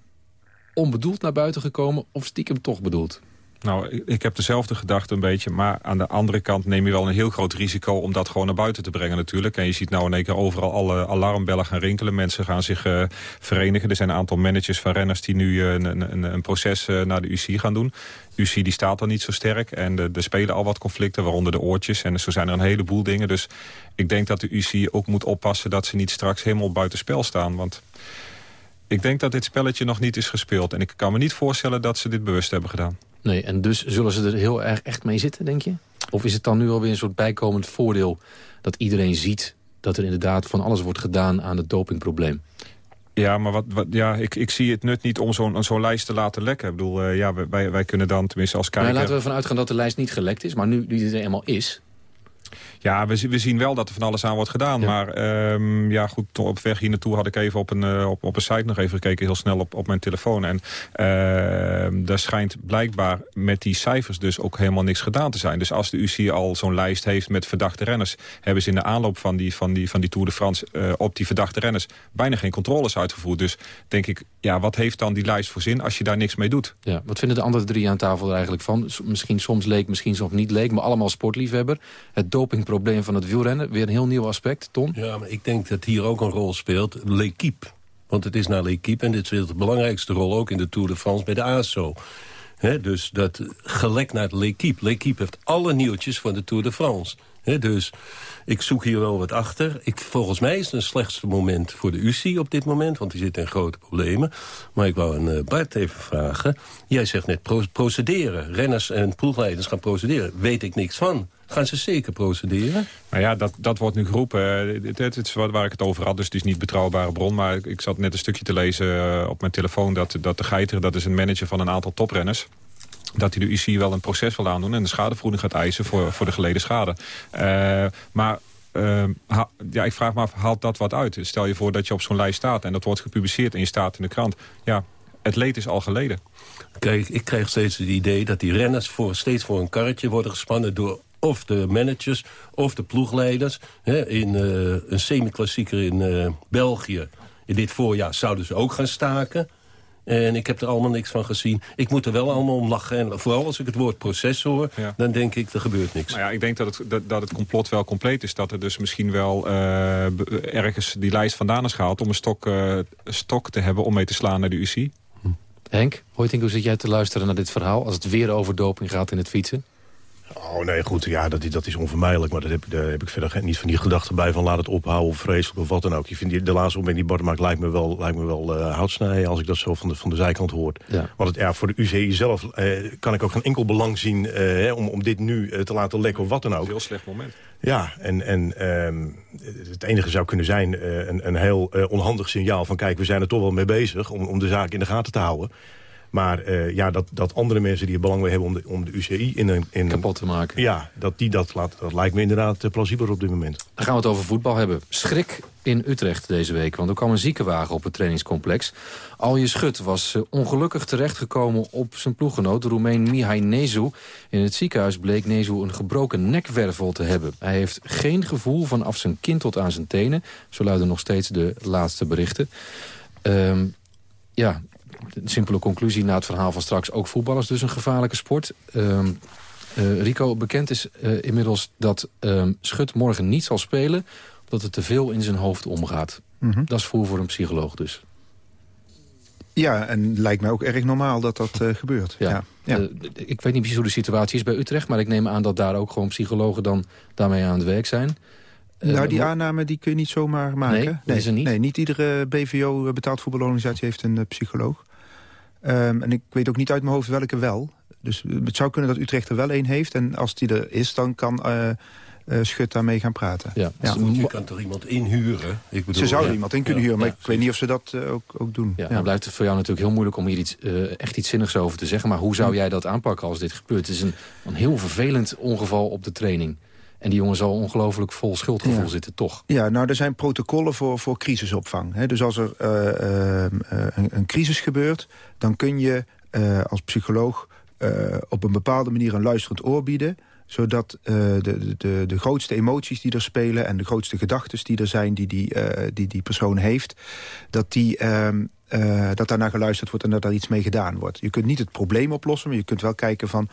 onbedoeld naar buiten gekomen... of stiekem toch bedoeld? Nou, ik heb dezelfde gedachte een beetje. Maar aan de andere kant neem je wel een heel groot risico... om dat gewoon naar buiten te brengen natuurlijk. En je ziet nou in één keer overal alle alarmbellen gaan rinkelen. Mensen gaan zich uh, verenigen. Er zijn een aantal managers van renners... die nu uh, een, een, een, proces uh, naar de UCI gaan doen. UCI die staat dan niet zo sterk. En er spelen al wat conflicten, waaronder de oortjes. En zo zijn er een heleboel dingen. Dus ik denk dat de UCI ook moet oppassen... dat ze niet straks helemaal buitenspel staan. Want... Ik denk dat dit spelletje nog niet is gespeeld. En ik kan me niet voorstellen dat ze dit bewust hebben gedaan. Nee, en dus zullen ze er heel erg echt mee zitten, denk je? Of is het dan nu alweer een soort bijkomend voordeel... dat iedereen ziet dat er inderdaad van alles wordt gedaan aan het dopingprobleem? Ja, maar wat, wat, ja, ik, ik zie het nut niet om zo'n zo'n lijst te laten lekken. Ik bedoel, uh, ja, wij, wij kunnen dan tenminste als kijker... Maar laten we ervan uitgaan dat de lijst niet gelekt is. Maar nu die er eenmaal is... Ja, we, we zien wel dat er van alles aan wordt gedaan. Ja. Maar um, ja, goed, op weg hier naartoe had ik even op een, uh, op, op een site nog even gekeken. Heel snel op, op mijn telefoon. En uh, daar schijnt blijkbaar met die cijfers dus ook helemaal niks gedaan te zijn. Dus als de UCI al zo'n lijst heeft met verdachte renners... hebben ze in de aanloop van die, van die, van die Tour de France uh, op die verdachte renners... bijna geen controles uitgevoerd. Dus denk ik, ja, wat heeft dan die lijst voor zin als je daar niks mee doet? Ja, wat vinden de andere drie aan tafel er eigenlijk van? Misschien soms leek, misschien soms niet leek, maar allemaal sportliefhebber. Het dopingprobleem van het wielrennen. Weer een heel nieuw aspect. Tom? Ja, maar ik denk dat hier ook een rol speelt. L'Equipe. Want het is naar L'Equipe en dit speelt de belangrijkste rol ook in de Tour de France bij de ASO. He, dus dat gelekt naar L'Equipe. L'Equipe heeft alle nieuwtjes van de Tour de France. He, dus ik zoek hier wel wat achter. Ik, volgens mij is het een slechtste moment voor de UCI op dit moment... want die zit in grote problemen. Maar ik wou een uh, Bart even vragen. Jij zegt net pro procederen. Renners en ploegleiders gaan procederen. Weet ik niks van. Gaan ze zeker procederen? Nou ja, dat, dat wordt nu geroepen. Het is waar ik het over had, dus het is niet betrouwbare bron. Maar ik zat net een stukje te lezen op mijn telefoon... dat, dat de Geiter, dat is een manager van een aantal toprenners dat hij de UCI wel een proces wil aandoen... en de schadevergoeding gaat eisen voor, voor de geleden schade. Uh, maar ha, ja, ik vraag me af, haalt dat wat uit? Stel je voor dat je op zo'n lijst staat en dat wordt gepubliceerd... en je staat in de krant. Ja, het leed is al geleden. Kijk, ik krijg steeds het idee dat die renners voor, steeds voor een karretje worden gespannen... door of de managers of de ploegleiders. Hè, in uh, een semi-klassieker in België. In dit voorjaar zouden ze ook gaan staken. En ik heb er allemaal niks van gezien. Ik moet er wel allemaal om lachen. En vooral als ik het woord proces hoor, ja. dan denk ik, er gebeurt niks. Nou ja, ik denk dat het, dat, dat het complot wel compleet is. Dat er dus misschien wel uh, ergens die lijst vandaan is gehaald... om een stok, uh, stok te hebben om mee te slaan naar de UCI. Hm. Henk, Hoiting, hoe zit jij te luisteren naar dit verhaal... als het weer over doping gaat in het fietsen? Oh nee, goed, ja, dat, dat is onvermijdelijk. Maar dat heb, daar heb ik verder geen- niet van die gedachten bij van laat het ophouden of vreselijk of wat dan ook. Ik vind die, de laatste opmerking die Bart maakt lijkt me wel, lijkt me wel eh houtsnijden als ik dat zo van de, van de zijkant hoor. Ja. Want het, ja, voor de UCI zelf eh, kan ik ook geen enkel belang zien eh, hè, om, om dit nu eh, te laten lekken of wat dan ook. Een heel slecht moment. Ja, en, en ehm, het enige zou kunnen zijn eh, een, een heel eh, onhandig signaal van... kijk, we zijn er toch wel mee bezig om, om de zaak in de gaten te houden. Maar eh, ja, dat, dat andere mensen die er belang bij hebben om de, om de UCI in een... In Kapot te maken. Ja, dat die dat laat, dat lijkt me inderdaad eh, plausibeler op dit moment. Dan gaan we het over voetbal hebben. Schrik in Utrecht deze week, want er kwam een ziekenwagen op het trainingscomplex. Alje Schut was eh, ongelukkig terechtgekomen op zijn ploeggenoot, de Roemeen Mihai Nezu. In het ziekenhuis bleek Nezu een gebroken nekwervel te hebben. Hij heeft geen gevoel vanaf zijn kin tot aan zijn tenen. Zo luiden nog steeds de laatste berichten. Ehm, ja, een simpele conclusie na het verhaal van straks. Ook voetbal is dus een gevaarlijke sport. Ehm, eh, Rico, bekend is eh, inmiddels dat ehm, Schut morgen niet zal spelen... omdat het te veel in zijn hoofd omgaat. Mhm. Dat is voer voor een psycholoog dus. Ja, en lijkt mij ook erg normaal dat dat eh, gebeurt. Ja. Ja. Ik weet niet precies hoe de situatie is bij Utrecht... maar ik neem aan dat daar ook gewoon psychologen dan daarmee aan het werk zijn. Nou, die aanname die kun je niet zomaar maken. Nee, is er niet? Nee, niet iedere BVO, betaald voetbalorganisatie, heeft een psycholoog. Ehm, en ik weet ook niet uit mijn hoofd welke wel. Dus eh, het zou kunnen dat Utrecht er wel één heeft. En als die er is, dan kan eh, eh, Schut daarmee gaan praten. Ja. Ja. Goed, je kan er iemand inhuren. Ik bedoel, Ze zouden ja. iemand in kunnen Ja, huren, maar ja, ik weet niet of ze dat ook, ook doen. Ja, nou blijft het voor jou natuurlijk heel moeilijk om hier iets, eh, echt iets zinnigs over te zeggen. Maar hoe zou jij dat aanpakken als dit gebeurt? Het is een, een heel vervelend ongeval op de training. En die jongen zal ongelooflijk vol schuldgevoel Ja. zitten, toch? Ja, nou, er zijn protocollen voor, voor crisisopvang. Hè. Dus als er eh, ehm, eh, een, een crisis gebeurt... dan kun je eh, als psycholoog eh, op een bepaalde manier een luisterend oor bieden zodat eh, de, de, de grootste emoties die er spelen... en de grootste gedachten die er zijn die die, eh, die, die persoon heeft... dat, die, ehm, eh, dat daarna geluisterd wordt en dat daar iets mee gedaan wordt. Je kunt niet het probleem oplossen, maar je kunt wel kijken van...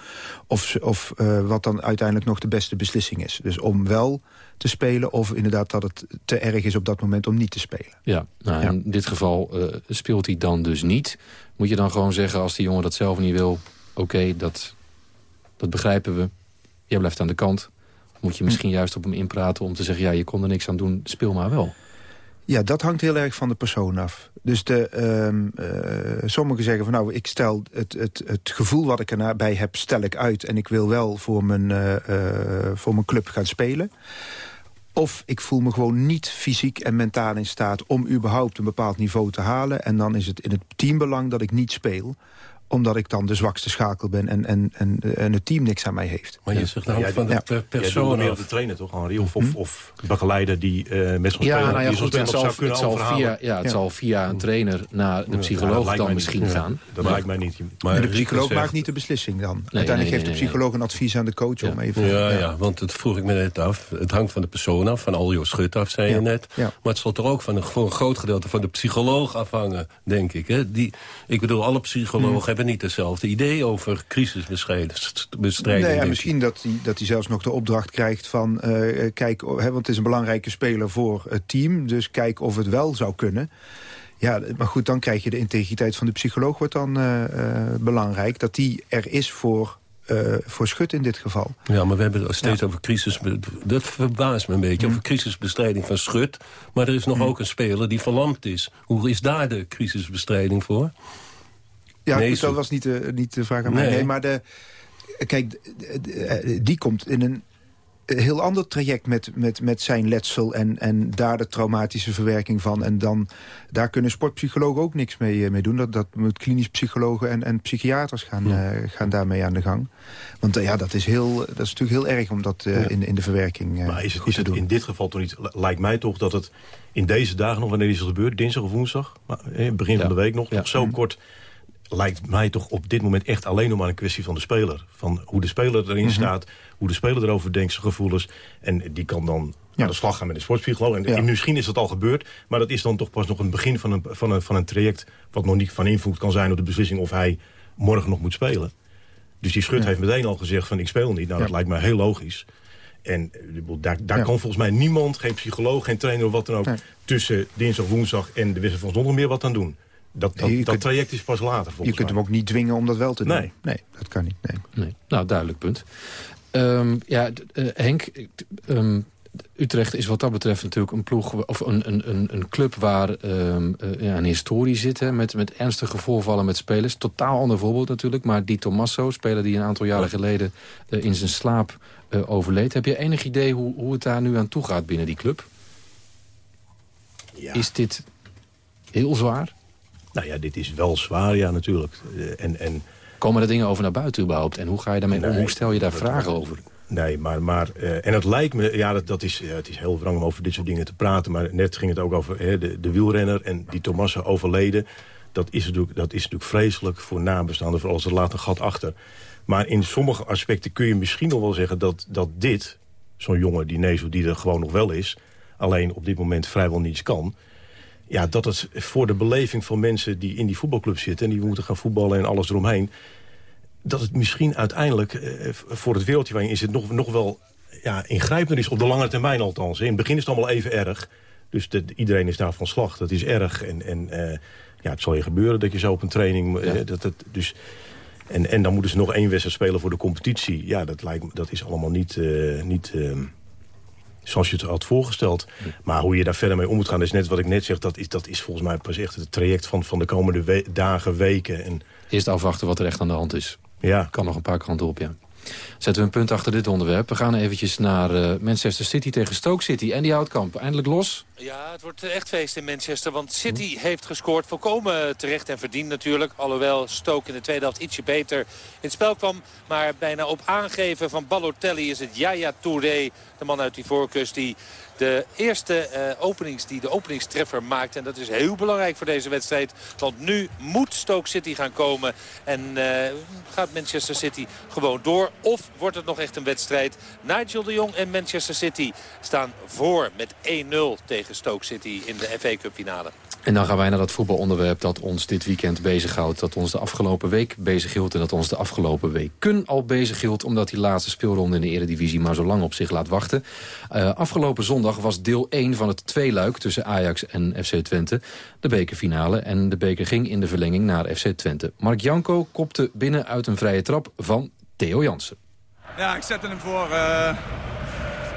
of, of eh, wat dan uiteindelijk nog de beste beslissing is. Dus om wel te spelen of inderdaad dat het te erg is op dat moment om niet te spelen. Ja, nou, Ja. in dit geval eh, speelt hij dan dus niet. Moet je dan gewoon zeggen, als die jongen dat zelf niet wil... oké, dat, dat begrijpen we. Jij blijft aan de kant. Of moet je misschien juist op hem inpraten om te zeggen... ja, je kon er niks aan doen, speel maar wel. Ja, dat hangt heel erg van de persoon af. Dus de, ehm, eh, sommigen zeggen van nou, ik stel het, het, het gevoel wat ik erbij heb, stel ik uit. En ik wil wel voor mijn, eh, eh, voor mijn club gaan spelen. Of ik voel me gewoon niet fysiek en mentaal in staat om überhaupt een bepaald niveau te halen. En dan is het in het teambelang dat ik niet speel omdat ik dan de zwakste schakel ben en, en, en, en het team niks aan mij heeft. Maar je zegt nou van de ja. persoon meer de trainer toch, Henri? Of, of, of begeleider die eh met zo'n Ja, speler, nou ja, die zo'n goed, het zal, het zal via, ja, het zal via een trainer naar de dat psycholoog dan misschien niet. Ja, gaan. Dat Maar- lijkt mij niet. Maar de Rico psycholoog zegt- maakt niet de beslissing dan. Uiteindelijk nee, geeft de nee, psycholoog een advies aan de coach om even... Ja, ja, want het vroeg ik me net af. Het hangt van de persoon af, van Aljo Schut af, zei je net. Maar het zal toch ook van een, voor een groot gedeelte van de psycholoog afhangen, denk ik. Hè? Die, ik bedoel, alle psychologen Hmm. Hebben niet hetzelfde idee over crisisbestrijding. Nee, ja, denk ik. misschien dat hij, dat hij zelfs nog de opdracht krijgt van... eh, kijk, hè, want het is een belangrijke speler voor het team... dus kijk of het wel zou kunnen. Ja, maar goed, dan krijg je de integriteit van de psycholoog wordt dan eh, eh, belangrijk. Dat die er is voor, eh, voor Schut in dit geval. Ja, maar we hebben het steeds over crisis. Dat verbaast me een beetje. Over crisisbestrijding van Schut. Maar er is nog ook een speler die verlamd is. Hoe is daar de crisisbestrijding voor? Ja, Nee, goed, zo- dat was niet de, niet de vraag aan mij. Nee. Nee, maar de, kijk, de- de- die komt in een heel ander traject met, met, met zijn letsel... En, en daar de traumatische verwerking van. En dan, daar kunnen sportpsychologen ook niks mee, eh, mee doen. Dat, dat moet klinisch psychologen en, en psychiaters gaan, eh, gaan daarmee aan de gang. Want eh, ja, dat is, heel, dat is natuurlijk heel erg om dat eh, in, in de verwerking eh, Maar is het, goed is te het doen. in dit geval toch niet... Lijkt mij toch dat het in deze dagen nog, wanneer is het gebeurd? Dinsdag of woensdag? Maar, eh, begin van de week nog. Nog zo kort lijkt mij toch op dit moment echt alleen nog maar een kwestie van de speler. Van hoe de speler erin Mhm. staat, hoe de speler erover denkt, zijn gevoelens. En die kan dan aan de slag gaan met een sportpsycholoog. En Ja. misschien is dat al gebeurd, maar dat is dan toch pas nog een begin van een, van een, van een traject... wat nog niet van invloed kan zijn op de beslissing of hij morgen nog moet spelen. Dus die Schut Ja. heeft meteen al gezegd van ik speel niet. Nou, dat lijkt mij heel logisch. En eh, daar, daar Ja. kan volgens mij niemand, geen psycholoog, geen trainer of wat dan ook... Nee. tussen dinsdag, woensdag en de wissel van zondag meer wat aan doen. Dat, dat, Nee, je dat kunt- traject is pas later Je volgens kunt mij. hem ook niet dwingen om dat wel te doen. Nee. nee dat kan niet. Nee. Nee. Nou, duidelijk punt. Ehm, ja, eh, Henk, ehm, Utrecht is wat dat betreft natuurlijk een ploeg of een, een, een, een club waar ehm, eh, ja, een historie zit. Hè, met, met ernstige voorvallen met spelers. Totaal ander voorbeeld natuurlijk. Maar Di Tommaso, speler die een aantal jaren geleden eh, in zijn slaap eh, overleed. Heb je enig idee hoe, hoe het daar nu aan toe gaat binnen die club? Is dit heel zwaar? Nou ja, dit is wel zwaar, ja, natuurlijk. Eh, en, en, Komen er dingen over naar buiten überhaupt? En hoe ga je daarmee om? Hoe stel je daar vragen over? Nee, maar, maar eh, en het lijkt me, ja, dat, dat is, het is heel wrang om over dit soort dingen te praten. Maar net ging het ook over hè, de, de wielrenner en die Thomassen overleden. Dat is, natuurlijk, dat is natuurlijk vreselijk voor nabestaanden, voor als er laat een gat achter. Maar in sommige aspecten kun je misschien nog wel zeggen dat, dat dit, zo'n jongen, die Nezo, die er gewoon nog wel is... alleen op dit moment vrijwel niets kan... Ja, dat het voor de beleving van mensen die in die voetbalclub zitten... en die moeten gaan voetballen en alles eromheen... dat het misschien uiteindelijk eh, voor het wereldje waarin is het nog, nog wel ja, ingrijpender is. Op de lange termijn althans. In het begin is het allemaal even erg. Dus de, iedereen is daar van slag. Dat is erg. En, en eh, ja, het zal je gebeuren dat je zo op een training... eh, dat, dat, dus, en, en dan moeten ze nog één wedstrijd spelen voor de competitie. Ja, dat, lijkt, dat is allemaal niet... eh, niet eh, zoals je het had voorgesteld. Maar hoe je daar verder mee om moet gaan, is net wat ik net zeg... dat is, dat is volgens mij pas echt het traject van, van de komende we- dagen, weken. En, Eerst afwachten wat er echt aan de hand is. Ja. Kan nog een paar kanten op, ja. Zetten we een punt achter dit onderwerp. We gaan eventjes naar eh, Manchester City tegen Stoke City. En die Houtkamp, eindelijk los. Ja, het wordt echt feest in Manchester. Want City heeft gescoord. Volkomen terecht en verdiend natuurlijk. Alhoewel Stoke in de tweede helft ietsje beter in het spel kwam. Maar bijna op aangeven van Balotelli is het Yaya Touré. De man uit die voorkust die de eerste eh, openings, die de openingstreffer maakt. En dat is heel belangrijk voor deze wedstrijd. Want nu moet Stoke City gaan komen. En eh, gaat Manchester City gewoon door. Of wordt het nog echt een wedstrijd? Nigel de Jong en Manchester City staan voor met 1-0 tegen Stoke City in de FA Cup finale. En dan gaan wij naar dat voetbalonderwerp dat ons dit weekend bezighoudt. Dat ons de afgelopen week bezighield en dat ons de afgelopen weken al bezighield. Omdat die laatste speelronde in de eredivisie maar zo lang op zich laat wachten. Eh, afgelopen zondag was deel 1 van het tweeluik tussen Ajax en FC Twente. De bekerfinale en de beker ging in de verlenging naar FC Twente. Mark Janko kopte binnen uit een vrije trap van Theo Jansen. Ja, ik zette hem voor. eh.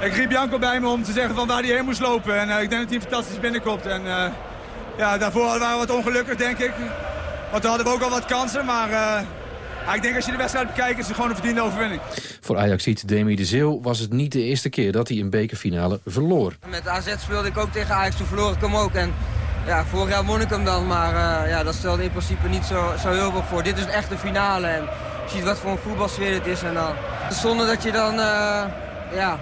ik riep Janko bij me om te zeggen van waar hij heen moest lopen. En eh, ik denk dat hij fantastisch binnenkomt. En eh, ja, daarvoor waren we wat ongelukkig, denk ik. Want toen hadden we ook al wat kansen. Maar ja, ik denk als je de wedstrijd bekijkt, is het gewoon een verdiende overwinning. Voor Ajaxiet Demi de Zeeuw was het niet de eerste keer dat hij een bekerfinale verloor. Met AZ speelde ik ook tegen Ajax, toen verloor ik hem ook. En ja, vorig jaar won ik hem dan, maar eh, ja, dat stelde in principe niet zo, zo heel veel voor. Dit is echt de finale en je ziet wat voor een voetbalsfeer het is. En dan, het is zonde dat je dan eh, ja,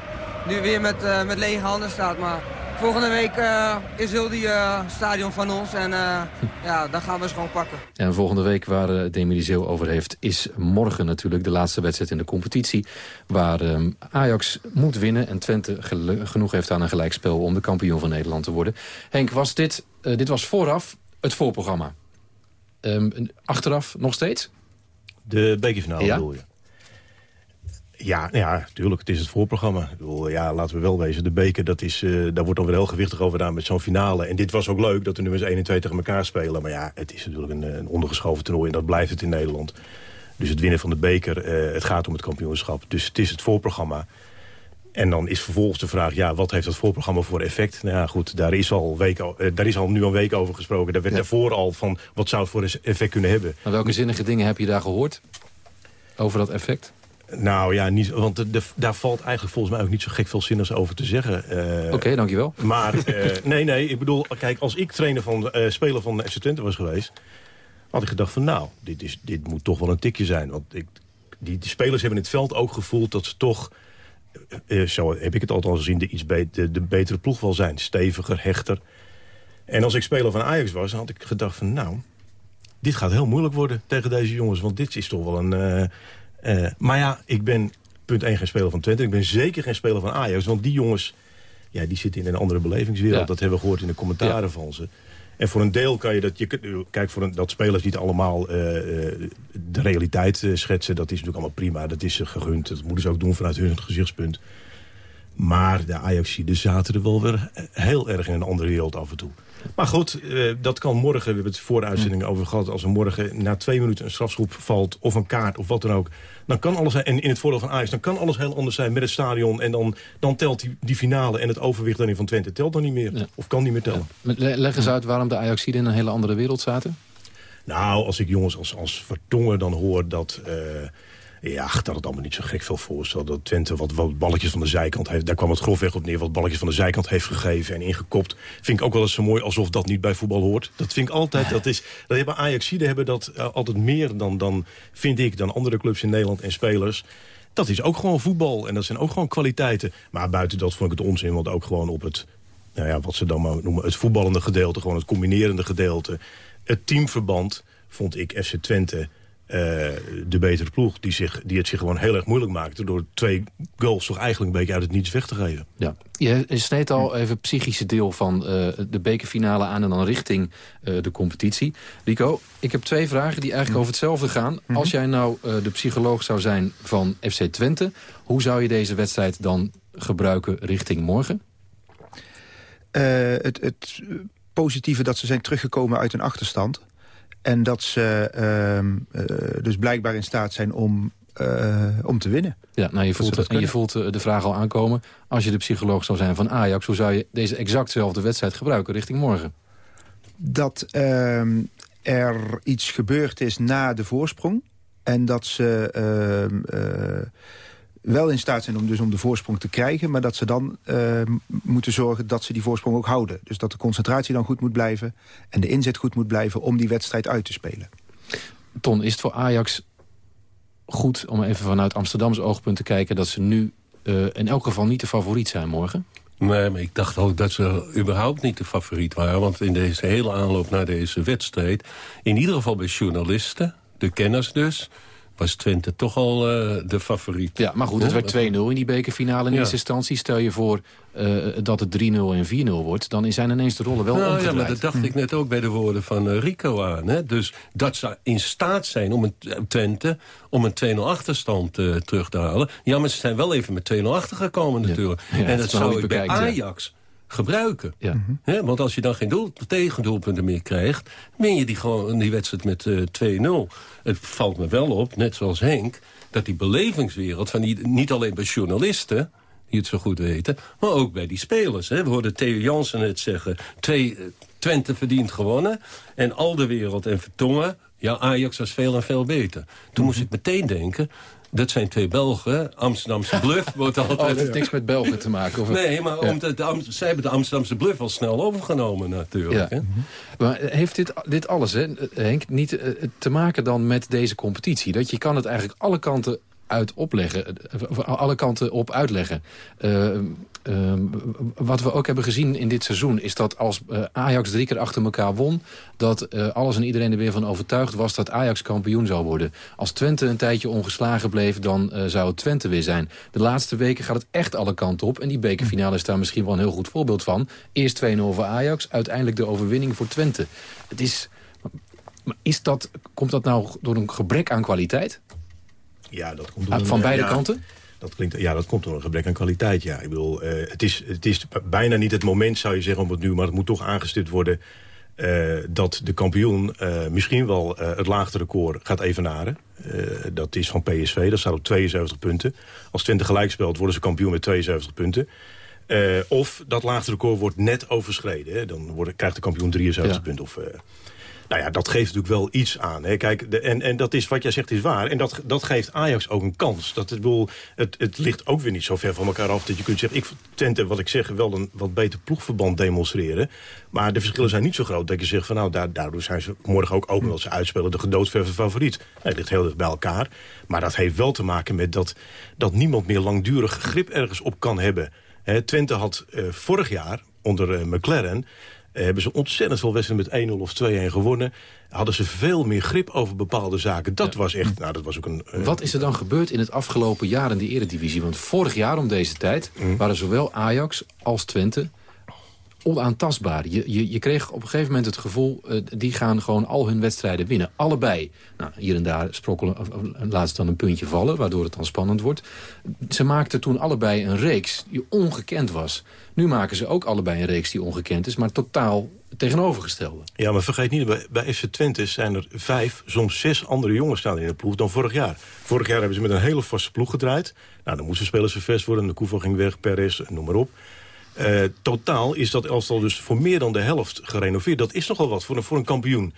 nu weer met, eh, met lege handen staat. Maar volgende week eh, is heel die eh, stadion van ons en eh, ja, dan gaan we ze gewoon pakken. En volgende week waar Demi de Zeeuw over heeft... is morgen natuurlijk de laatste wedstrijd in de competitie... waar ehm, Ajax moet winnen en Twente genoeg heeft aan een gelijkspel... om de kampioen van Nederland te worden. Henk, was dit, eh, dit was vooraf het voorprogramma. Ehm, achteraf nog steeds? De bekerfinale Ja. bedoel je? Ja, ja, tuurlijk. Het is het voorprogramma. Ik bedoel, ja, laten we wel wezen. De beker, dat is, eh, daar wordt dan weer heel gewichtig over gedaan met zo'n finale. En dit was ook leuk, dat de nummers 1 en 2 tegen elkaar spelen. Maar ja, het is natuurlijk een, eh, een ondergeschoven toernooi en dat blijft het in Nederland. Dus het winnen van de beker, eh, het gaat om het kampioenschap. Dus het is het voorprogramma. En dan is vervolgens de vraag, ja, wat heeft dat voorprogramma voor effect? Nou ja, goed, daar is al, week, daar is al nu een week over gesproken. Daar werd daarvoor al van, wat zou het voor effect kunnen hebben? Maar welke zinnige dingen heb je daar gehoord? Over dat effect? Nou ja, niet, want de, de- daar valt eigenlijk volgens mij ook niet zo gek veel zinnigs over te zeggen. Eh, Oké, dankjewel. Maar eh, nee, nee, ik bedoel, kijk, als ik trainer van, eh speler van FC Twente was geweest... had ik gedacht van nou, dit, is, dit moet toch wel een tikje zijn. Want ik, die, die spelers hebben in het veld ook gevoeld dat ze toch... zo heb ik het althans gezien, de, iets be de, de betere ploeg wel zijn. Steviger, hechter. En als ik speler van Ajax was, had ik gedacht van nou... dit gaat heel moeilijk worden tegen deze jongens. Want dit is toch wel een... eh, maar ja, ik ben punt 1 geen speler van Twente. Ik ben zeker geen speler van Ajax. Want die jongens, ja, die zitten in een andere belevingswereld. Ja. Dat hebben we gehoord in de commentaren van ze. En voor een deel kan je dat... Je, kunt- kijk, voor een, dat spelers niet allemaal eh, eh, de realiteit eh, schetsen. Dat is natuurlijk allemaal prima. Dat is ze gegund. Dat moeten ze ook doen vanuit hun gezichtspunt. Maar de Ajaxiden zaten er wel weer heel erg in een andere wereld af en toe. Maar goed, eh, dat kan morgen, we hebben het voor de uitzending over gehad... als er morgen na twee minuten een strafschop valt of een kaart of wat dan ook... dan kan alles, en in het voordeel van Ajax, dan kan alles heel anders zijn met het stadion... en dan, dan telt die, die finale en het overwicht dan in van Twente telt dan niet meer. Of kan niet meer tellen. Le- Leg eens uit waarom de Ajaxiden in een hele andere wereld zaten. Nou, als ik jongens als, als Vertongen dan hoor dat... eh, ja, dat het allemaal niet zo gek veel voorstelt. Dat Twente wat, balletjes van de zijkant heeft. Daar kwam het grofweg op neer. Wat balletjes van de zijkant heeft gegeven en ingekopt. Vind ik ook wel eens zo mooi alsof dat niet bij voetbal hoort. Dat vind ik altijd. Dat is, dat hebben Ajaxiden hebben dat eh, altijd meer dan, dan, vind ik, dan andere clubs in Nederland en spelers. Dat is ook gewoon voetbal. En dat zijn ook gewoon kwaliteiten. Maar buiten dat vond ik het onzin. Want ook gewoon op het, nou ja, wat ze dan maar noemen, het voetballende gedeelte. Gewoon het combinerende gedeelte. Het teamverband vond ik FC Twente eh, de betere ploeg. Die, zich, die het zich gewoon heel erg moeilijk maakte... door twee goals toch eigenlijk een beetje uit het niets weg te geven. Ja. Je sneed al even het psychische deel van eh, de bekerfinale aan... en dan richting eh, de competitie. Rico, ik heb twee vragen die eigenlijk over hetzelfde gaan. Als jij nou eh, de psycholoog zou zijn van FC Twente... hoe zou je deze wedstrijd dan gebruiken richting morgen? Eh, het, het positieve dat ze zijn teruggekomen uit een achterstand. En dat ze ehm, eh, dus blijkbaar in staat zijn om, eh, om te winnen. Ja, nou, je voelt, dat en je voelt eh, de vraag al aankomen. Als je de psycholoog zou zijn van Ajax... hoe zou je deze exactzelfde wedstrijd gebruiken richting morgen? Dat ehm, er iets gebeurd is na de voorsprong. En dat ze ehm, eh, wel in staat zijn om, dus om de voorsprong te krijgen... maar dat ze dan ehm, moeten zorgen dat ze die voorsprong ook houden. Dus dat de concentratie dan goed moet blijven... en de inzet goed moet blijven om die wedstrijd uit te spelen. Ton, is het voor Ajax goed om even vanuit Amsterdams oogpunt te kijken... dat ze nu eh, in elk geval niet de favoriet zijn morgen? Nee, maar ik dacht ook dat ze überhaupt niet de favoriet waren. Want in deze hele aanloop naar deze wedstrijd... in ieder geval bij journalisten, de kenners dus... was Twente toch al eh, de favoriet. Ja, maar goed, het werd 2-0 in die bekerfinale in Ja. eerste instantie. Stel je voor eh, dat het 3-0 en 4-0 wordt... dan zijn ineens de rollen wel Nou, ja, omgedraaid. maar dat dacht ik net ook bij de woorden van eh, Rico aan. Hè? Dus dat ze in staat zijn om een Twente om een 2-0 achterstand terug te halen. Ja, maar ze zijn wel even met 2-0 achtergekomen natuurlijk. Ja, en dat je zou ik bij bekijkt, ja. Ajax gebruiken. Ja. Hè? Want als je dan geen doel, tegendoelpunten meer krijgt... win je die, gewoon, die wedstrijd met eh 2-0. Het valt me wel op, net zoals Henk... dat die belevingswereld, van die, niet alleen bij journalisten die het zo goed weten, maar ook bij die spelers. We hoorden Theo Jansen het zeggen, twee, eh, Twente verdient gewonnen... en al de wereld en Vertongen, ja, Ajax was veel en veel beter. Toen moest ik meteen denken... Dat zijn twee Belgen. Amsterdamse bluff wordt altijd... Oh, dat heeft niks met Belgen te maken? Of... Nee, maar Ja. omdat de zij hebben de Amsterdamse bluff al snel overgenomen natuurlijk. Ja. Hè? Maar heeft dit, dit alles, hè, Henk, niet eh, te maken dan met deze competitie? Dat je kan het eigenlijk alle kanten uit opleggen, eh, alle kanten op uitleggen. Eh, eh, wat we ook hebben gezien in dit seizoen... is dat als eh, Ajax drie keer achter elkaar won... dat eh, alles en iedereen er weer van overtuigd was... dat Ajax kampioen zou worden. Als Twente een tijdje ongeslagen bleef... dan eh, zou het Twente weer zijn. De laatste weken gaat het echt alle kanten op. En die bekerfinale is daar misschien wel een heel goed voorbeeld van. Eerst 2-0 voor Ajax, uiteindelijk de overwinning voor Twente. Het is... Is dat, komt dat nou door een gebrek aan kwaliteit? Ja, dat komt door van beide ja, kanten? Dat klinkt, ja, dat komt door een gebrek aan kwaliteit. Ja. Ik bedoel, eh, het, is, het is bijna niet het moment, zou je zeggen, om het nu... maar het moet toch aangestipt worden eh, dat de kampioen eh, misschien wel het laagste record gaat evenaren. Dat is van PSV, dat staat op 72 punten. Als Twente gelijk speelt, worden ze kampioen met 72 punten. Of dat laagste record wordt net overschreden. Hè. Dan wordt, krijgt de kampioen 73 Ja. punten. Of, nou ja, dat geeft natuurlijk wel iets aan. Hè. Kijk, de, en, en dat is wat jij zegt is waar. En dat, dat geeft Ajax ook een kans. Dat, ik bedoel, het, het ligt ook weer niet zo ver van elkaar af... dat je kunt zeggen, ik Twente, wat ik zeg, wel een wat beter ploegverband demonstreren. Maar de verschillen zijn niet zo groot dat je zegt... van nou, daar, daardoor zijn ze morgen ook open dat ze uitspelen... de gedoodverfde favoriet. Het ligt heel dicht bij elkaar. Maar dat heeft wel te maken met dat, dat niemand meer langdurig grip ergens op kan hebben. Hè, Twente had eh, vorig jaar onder eh, McLaren... Eh, hebben ze ontzettend veel wedstrijden met 1-0 of 2-1 gewonnen. Hadden ze veel meer grip over bepaalde zaken. Dat was echt, nou dat was ook een... eh, Wat is er dan gebeurd in het afgelopen jaar in de eredivisie? Want vorig jaar om deze tijd Mm. waren zowel Ajax als Twente onaantastbaar. Je, je, je kreeg op een gegeven moment het gevoel... Uh, die gaan gewoon al hun wedstrijden winnen. Allebei. Nou, hier en daar sprokkelen, laat ze dan een puntje vallen... waardoor het dan spannend wordt. Ze maakten toen allebei een reeks die ongekend was. Nu maken ze ook allebei een reeks die ongekend is... maar totaal tegenovergestelde. Ja, maar vergeet niet, bij, FC Twente zijn er vijf, soms zes andere jongens staan in de ploeg dan vorig jaar. Vorig jaar hebben ze met een hele vaste ploeg gedraaid. Nou, dan moesten spelers vervest worden, de Koevo ging weg, Perez, noem maar op. Uh, totaal is dat elftal dus voor meer dan de helft gerenoveerd. Dat is nogal wat voor een, voor een kampioen.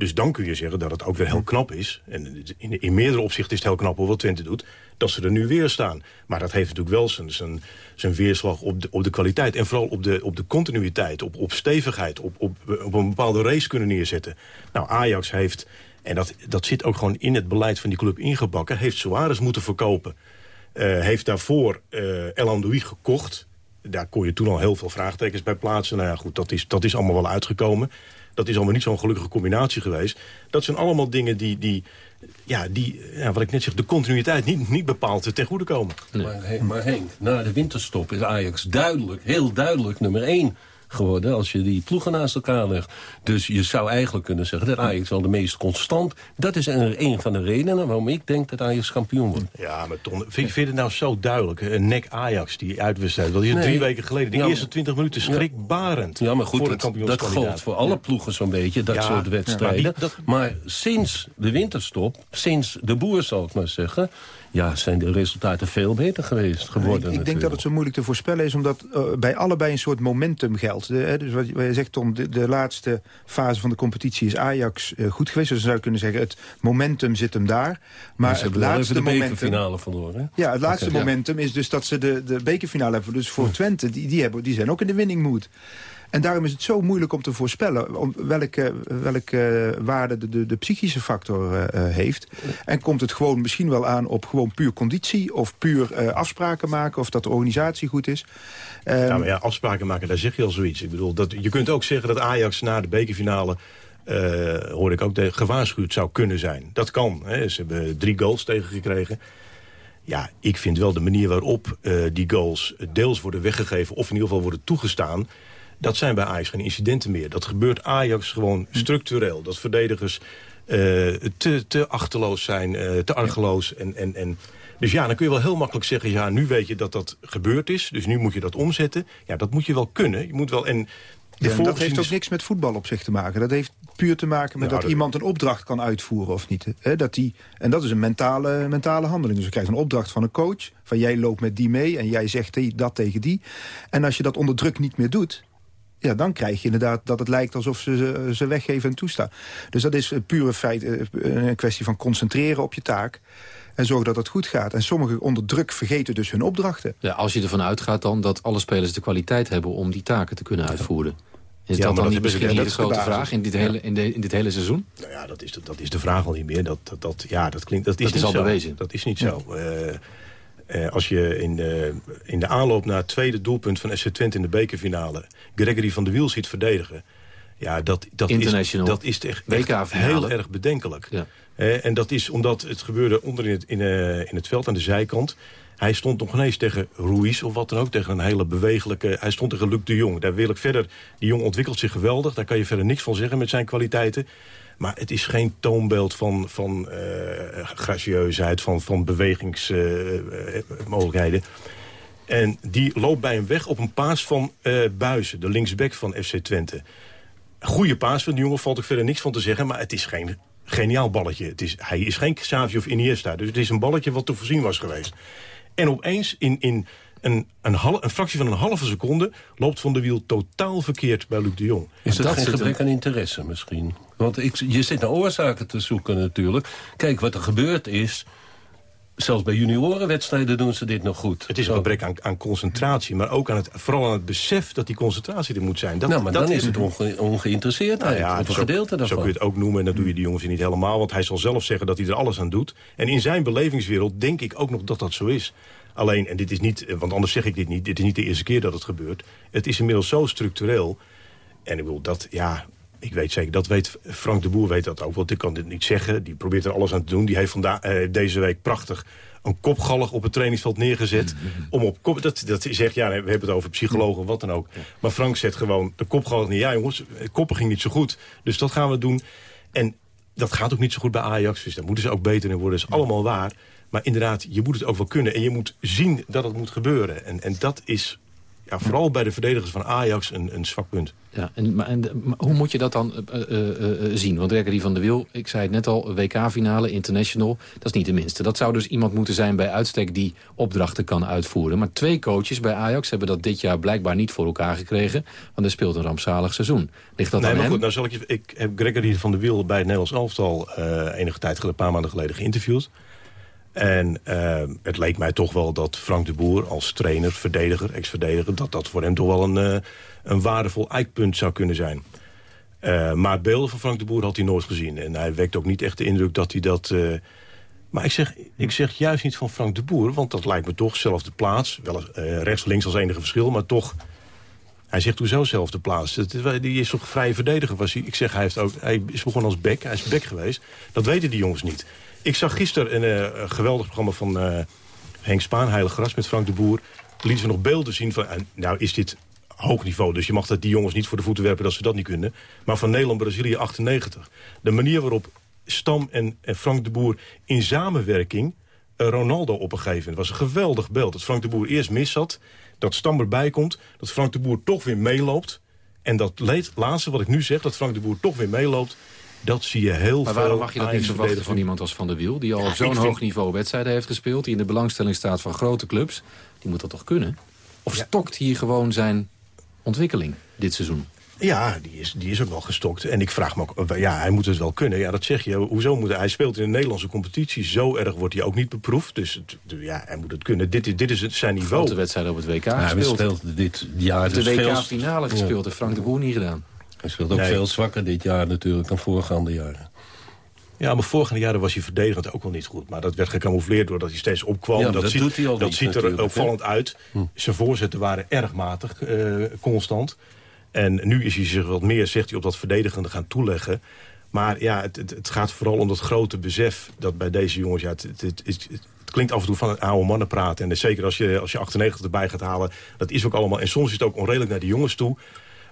Dus dan kun je zeggen dat het ook weer heel knap is. En in, in meerdere opzichten is het heel knap wat Twente doet. Dat ze er nu weer staan. Maar dat heeft natuurlijk wel zijn, zijn, weerslag op de, op de kwaliteit. En vooral op de, op de continuïteit, op, op stevigheid. Op, op, op een bepaalde race kunnen neerzetten. Nou, Ajax heeft, en dat, dat zit ook gewoon in het beleid van die club ingebakken... heeft Suarez moeten verkopen. Uh, heeft daarvoor uh, El Amdoui gekocht daar kon je toen al heel veel vraagtekens bij plaatsen. Nou ja, goed, dat is, dat is allemaal wel uitgekomen. Dat is allemaal niet zo'n gelukkige combinatie geweest. Dat zijn allemaal dingen die, die, ja, die ja, wat ik net zeg, de continuïteit niet, niet bepaald ten goede komen. Maar, maar Henk, na de winterstop is Ajax duidelijk, heel duidelijk nummer één geworden als je die ploegen naast elkaar legt. Dus je zou eigenlijk kunnen zeggen dat Ajax wel de meest constant... dat is een van de redenen waarom ik denk dat Ajax kampioen wordt. Ja, maar Ton, vind, je het nou zo duidelijk? Een nek Ajax, die uitwedstrijd. Dat is nee. drie weken geleden. De eerste twintig minuten schrikbarend. Ja, maar goed, dat, dat geldt voor alle ploegen zo'n beetje, dat soort wedstrijden. Maar, maar sinds de winterstop, sinds de boer zal ik maar zeggen ja, zijn de resultaten veel beter geweest geworden. Ik, ik denk dat het zo moeilijk te voorspellen is... omdat uh, bij allebei een soort momentum geldt. De, hè, dus wat je zegt, Tom, de, de, laatste fase van de competitie is Ajax uh, goed geweest. Dus dan zou je kunnen zeggen, het momentum zit hem daar. Maar ze het laatste de momentum... bekerfinale verloren. Ja, het laatste okay, momentum ja. is dus dat ze de, de bekerfinale hebben. Dus voor Twente, die, die, hebben, die zijn ook in de winning mood. En daarom is het zo moeilijk om te voorspellen om welke, welke waarde de, de, psychische factor uh, heeft. En komt het gewoon misschien wel aan op gewoon puur conditie... of puur afspraken maken of dat de organisatie goed is. Um, ja, maar ja, afspraken maken, daar zeg je al zoiets. Ik bedoel, dat, je kunt ook zeggen dat Ajax na de bekerfinale... Uh, hoor ik ook, de gewaarschuwd zou kunnen zijn. Dat kan. Hè. Ze hebben drie goals tegengekregen. Ja, ik vind wel de manier waarop die goals deels worden weggegeven... of in ieder geval worden toegestaan dat zijn bij Ajax geen incidenten meer. Dat gebeurt Ajax gewoon structureel. Dat verdedigers uh, te, te achterloos zijn, uh, te argeloos. En, en, en, dus ja, dan kun je wel heel makkelijk zeggen... ja, nu weet je dat dat gebeurd is, dus nu moet je dat omzetten. Ja, dat moet je wel kunnen. Je moet wel... En ja, dat heeft ook niks met voetbal op zich te maken. Dat heeft puur te maken met nou, dat, dat, iemand een opdracht kan uitvoeren of niet. He, dat die, en dat is een mentale, mentale handeling. Dus je krijgt een opdracht van een coach. Van jij loopt met die mee en jij zegt dat tegen die. En als je dat onder druk niet meer doet ja, dan krijg je inderdaad dat het lijkt alsof ze ze weggeven en toestaan. Dus dat is pure feit, eh, een kwestie van concentreren op je taak en zorgen dat het goed gaat. En sommigen onder druk vergeten dus hun opdrachten. Ja, als je ervan uitgaat dan dat alle spelers de kwaliteit hebben... om die taken te kunnen uitvoeren. Is ja, dat dan niet misschien niet de grote vraag in dit, hele, in, de, in dit hele seizoen? Nou ja, dat is, de, dat is de vraag al niet meer. Dat, dat, dat ja, dat, klinkt, dat is, dat is al zo. bewezen. Dat is niet zo. Uh, uh, als je in de, in de aanloop naar het tweede doelpunt van SC Twente in de bekerfinale... Gregory van de Wiel ziet verdedigen... Ja, dat, dat, is, dat is echt, echt heel erg bedenkelijk. Ja. Uh, en dat is omdat het gebeurde onder in het, in, uh, in het veld aan de zijkant. Hij stond nog ineens tegen Ruiz of wat dan ook. Tegen een hele bewegelijke... Hij stond tegen Luc de Jong. Daar wil ik verder... Die jong ontwikkelt zich geweldig. Daar kan je verder niks van zeggen met zijn kwaliteiten. Maar het is geen toonbeeld van, van uh, gracieusheid, van, van bewegingsmogelijkheden. En die loopt bij hem weg op een paas van uh, Buizen, de linksback van FC Twente. Goede paas van die jongen, valt ik verder niks van te zeggen... maar het is geen geniaal balletje. Het is, hij is geen Xavi of Iniesta, dus het is een balletje wat te voorzien was geweest. En opeens in, in een, een, hal, een fractie van een halve seconde... loopt Van de Wiel totaal verkeerd bij Luc de Jong. Is dat, dat geen gebrek aan interesse misschien? Want ik, je zit naar oorzaken te zoeken natuurlijk. Kijk, wat er gebeurd is... Zelfs bij juniorenwedstrijden doen ze dit nog goed. Het is een gebrek aan, aan, concentratie, maar ook aan het, vooral aan het besef dat die concentratie er moet zijn. Dat, nou, maar dat dan is het onge, ongeïnteresseerdheid, nou ja, of een gedeelte daarvan. Zo kun je het ook noemen, en dat doe je die jongens niet helemaal. Want hij zal zelf zeggen dat hij er alles aan doet. En in zijn belevingswereld denk ik ook nog dat dat zo is. Alleen, en dit is niet, want anders zeg ik dit niet... dit is niet de eerste keer dat het gebeurt. Het is inmiddels zo structureel. En ik bedoel, dat, ja, ik weet zeker, dat weet Frank de Boer weet dat ook. Want ik kan dit niet zeggen. Die probeert er alles aan te doen. Die heeft vandaag deze week prachtig een kopgallig op het trainingsveld neergezet. Om op kop, dat, dat zegt, ja, we hebben het over psychologen, wat dan ook. Maar Frank zet gewoon de kopgallig neer. Ja jongens, koppen ging niet zo goed. Dus dat gaan we doen. En dat gaat ook niet zo goed bij Ajax. Dus daar moeten ze ook beter in worden. Dat is allemaal waar. Maar inderdaad, je moet het ook wel kunnen. En je moet zien dat het moet gebeuren. En, en dat is ja, vooral bij de verdedigers van Ajax een, een zwak punt. Ja, en, maar, en maar hoe moet je dat dan uh, uh, uh, zien? Want Gregory van der Wiel, ik zei het net al, WK-finale, international, dat is niet de minste. Dat zou dus iemand moeten zijn bij uitstek die opdrachten kan uitvoeren. Maar twee coaches bij Ajax hebben dat dit jaar blijkbaar niet voor elkaar gekregen. Want er speelt een rampzalig seizoen. Ligt dat nee, aan maar hem? goed, nou zal ik, je, ik heb Gregory van der Wiel bij het Nederlands elftal enige tijd, een paar maanden geleden geïnterviewd. En uh, het leek mij toch wel dat Frank de Boer als trainer, verdediger, ex-verdediger... dat dat voor hem toch wel een, uh, een waardevol eikpunt zou kunnen zijn. Uh, maar beelden van Frank de Boer had hij nooit gezien. En hij wekt ook niet echt de indruk dat hij dat... maar ik zeg, ik zeg juist niet van Frank de Boer, want dat lijkt me toch zelfde plaats. Wel rechts-links als enige verschil, maar toch... Hij zegt hoezo zelf de plaats? Die is toch vrij verdediger? Was hij? Ik zeg, hij, heeft ook, hij is begonnen als bek. Hij is bek geweest. Dat weten die jongens niet. Ik zag gisteren een uh, geweldig programma van uh, Henk Spaan, Heilig Gras met Frank de Boer. Lieten ze nog beelden zien van, uh, nou is dit hoog niveau. Dus je mag dat die jongens niet voor de voeten werpen dat ze dat niet kunnen. Maar van Nederland-Brazilië 98. De manier waarop Stam en, Frank de Boer in samenwerking Ronaldo op een was een geweldig beeld. Dat Frank de Boer eerst mis zat, dat Stam erbij komt, dat Frank de Boer toch weer meeloopt. En dat laatste wat ik nu zeg, dat Frank de Boer toch weer meeloopt... Dat zie je heel maar veel. waarom mag je dat niet verwachten van iemand als Van der Wiel... die al Ja, op zo'n hoog vind- niveau wedstrijden heeft gespeeld... die in de belangstelling staat van grote clubs? Die moet dat toch kunnen? Of stokt hier gewoon zijn ontwikkeling dit seizoen? Ja, die is, die is ook wel gestokt. En ik vraag me ook, ja, hij moet het wel kunnen. Ja, dat zeg je. Hoezo moet hij? Hij speelt in de Nederlandse competitie. Zo erg wordt hij ook niet beproefd. Dus het- ja, hij moet het kunnen. Dit is, dit is het, zijn niveau. Grote wedstrijden op het WK Ja, hij gespeeld. speelt dit jaar de dus WK-finale Ja. gespeeld, heeft Frank de Boer niet gedaan. Hij speelt ook Nee. veel zwakker dit jaar natuurlijk dan voorgaande jaren. Ja, maar vorige jaren was hij verdedigend ook wel niet goed. Maar dat werd gecamoufleerd doordat hij steeds opkwam. Ja, dat ziet, doet hij al dat niet ziet er opvallend uit. Zijn voorzetten waren erg matig, eh, constant. En nu is hij zich wat meer, zegt hij, op dat verdedigende gaan toeleggen. Maar ja, het, het, het gaat vooral om dat grote besef dat bij deze jongens... Ja, het, het, het, het- het klinkt af en toe van een oude mannen praten. En zeker als je, als je 98 erbij gaat halen, dat is ook allemaal... En soms is het ook onredelijk naar die jongens toe.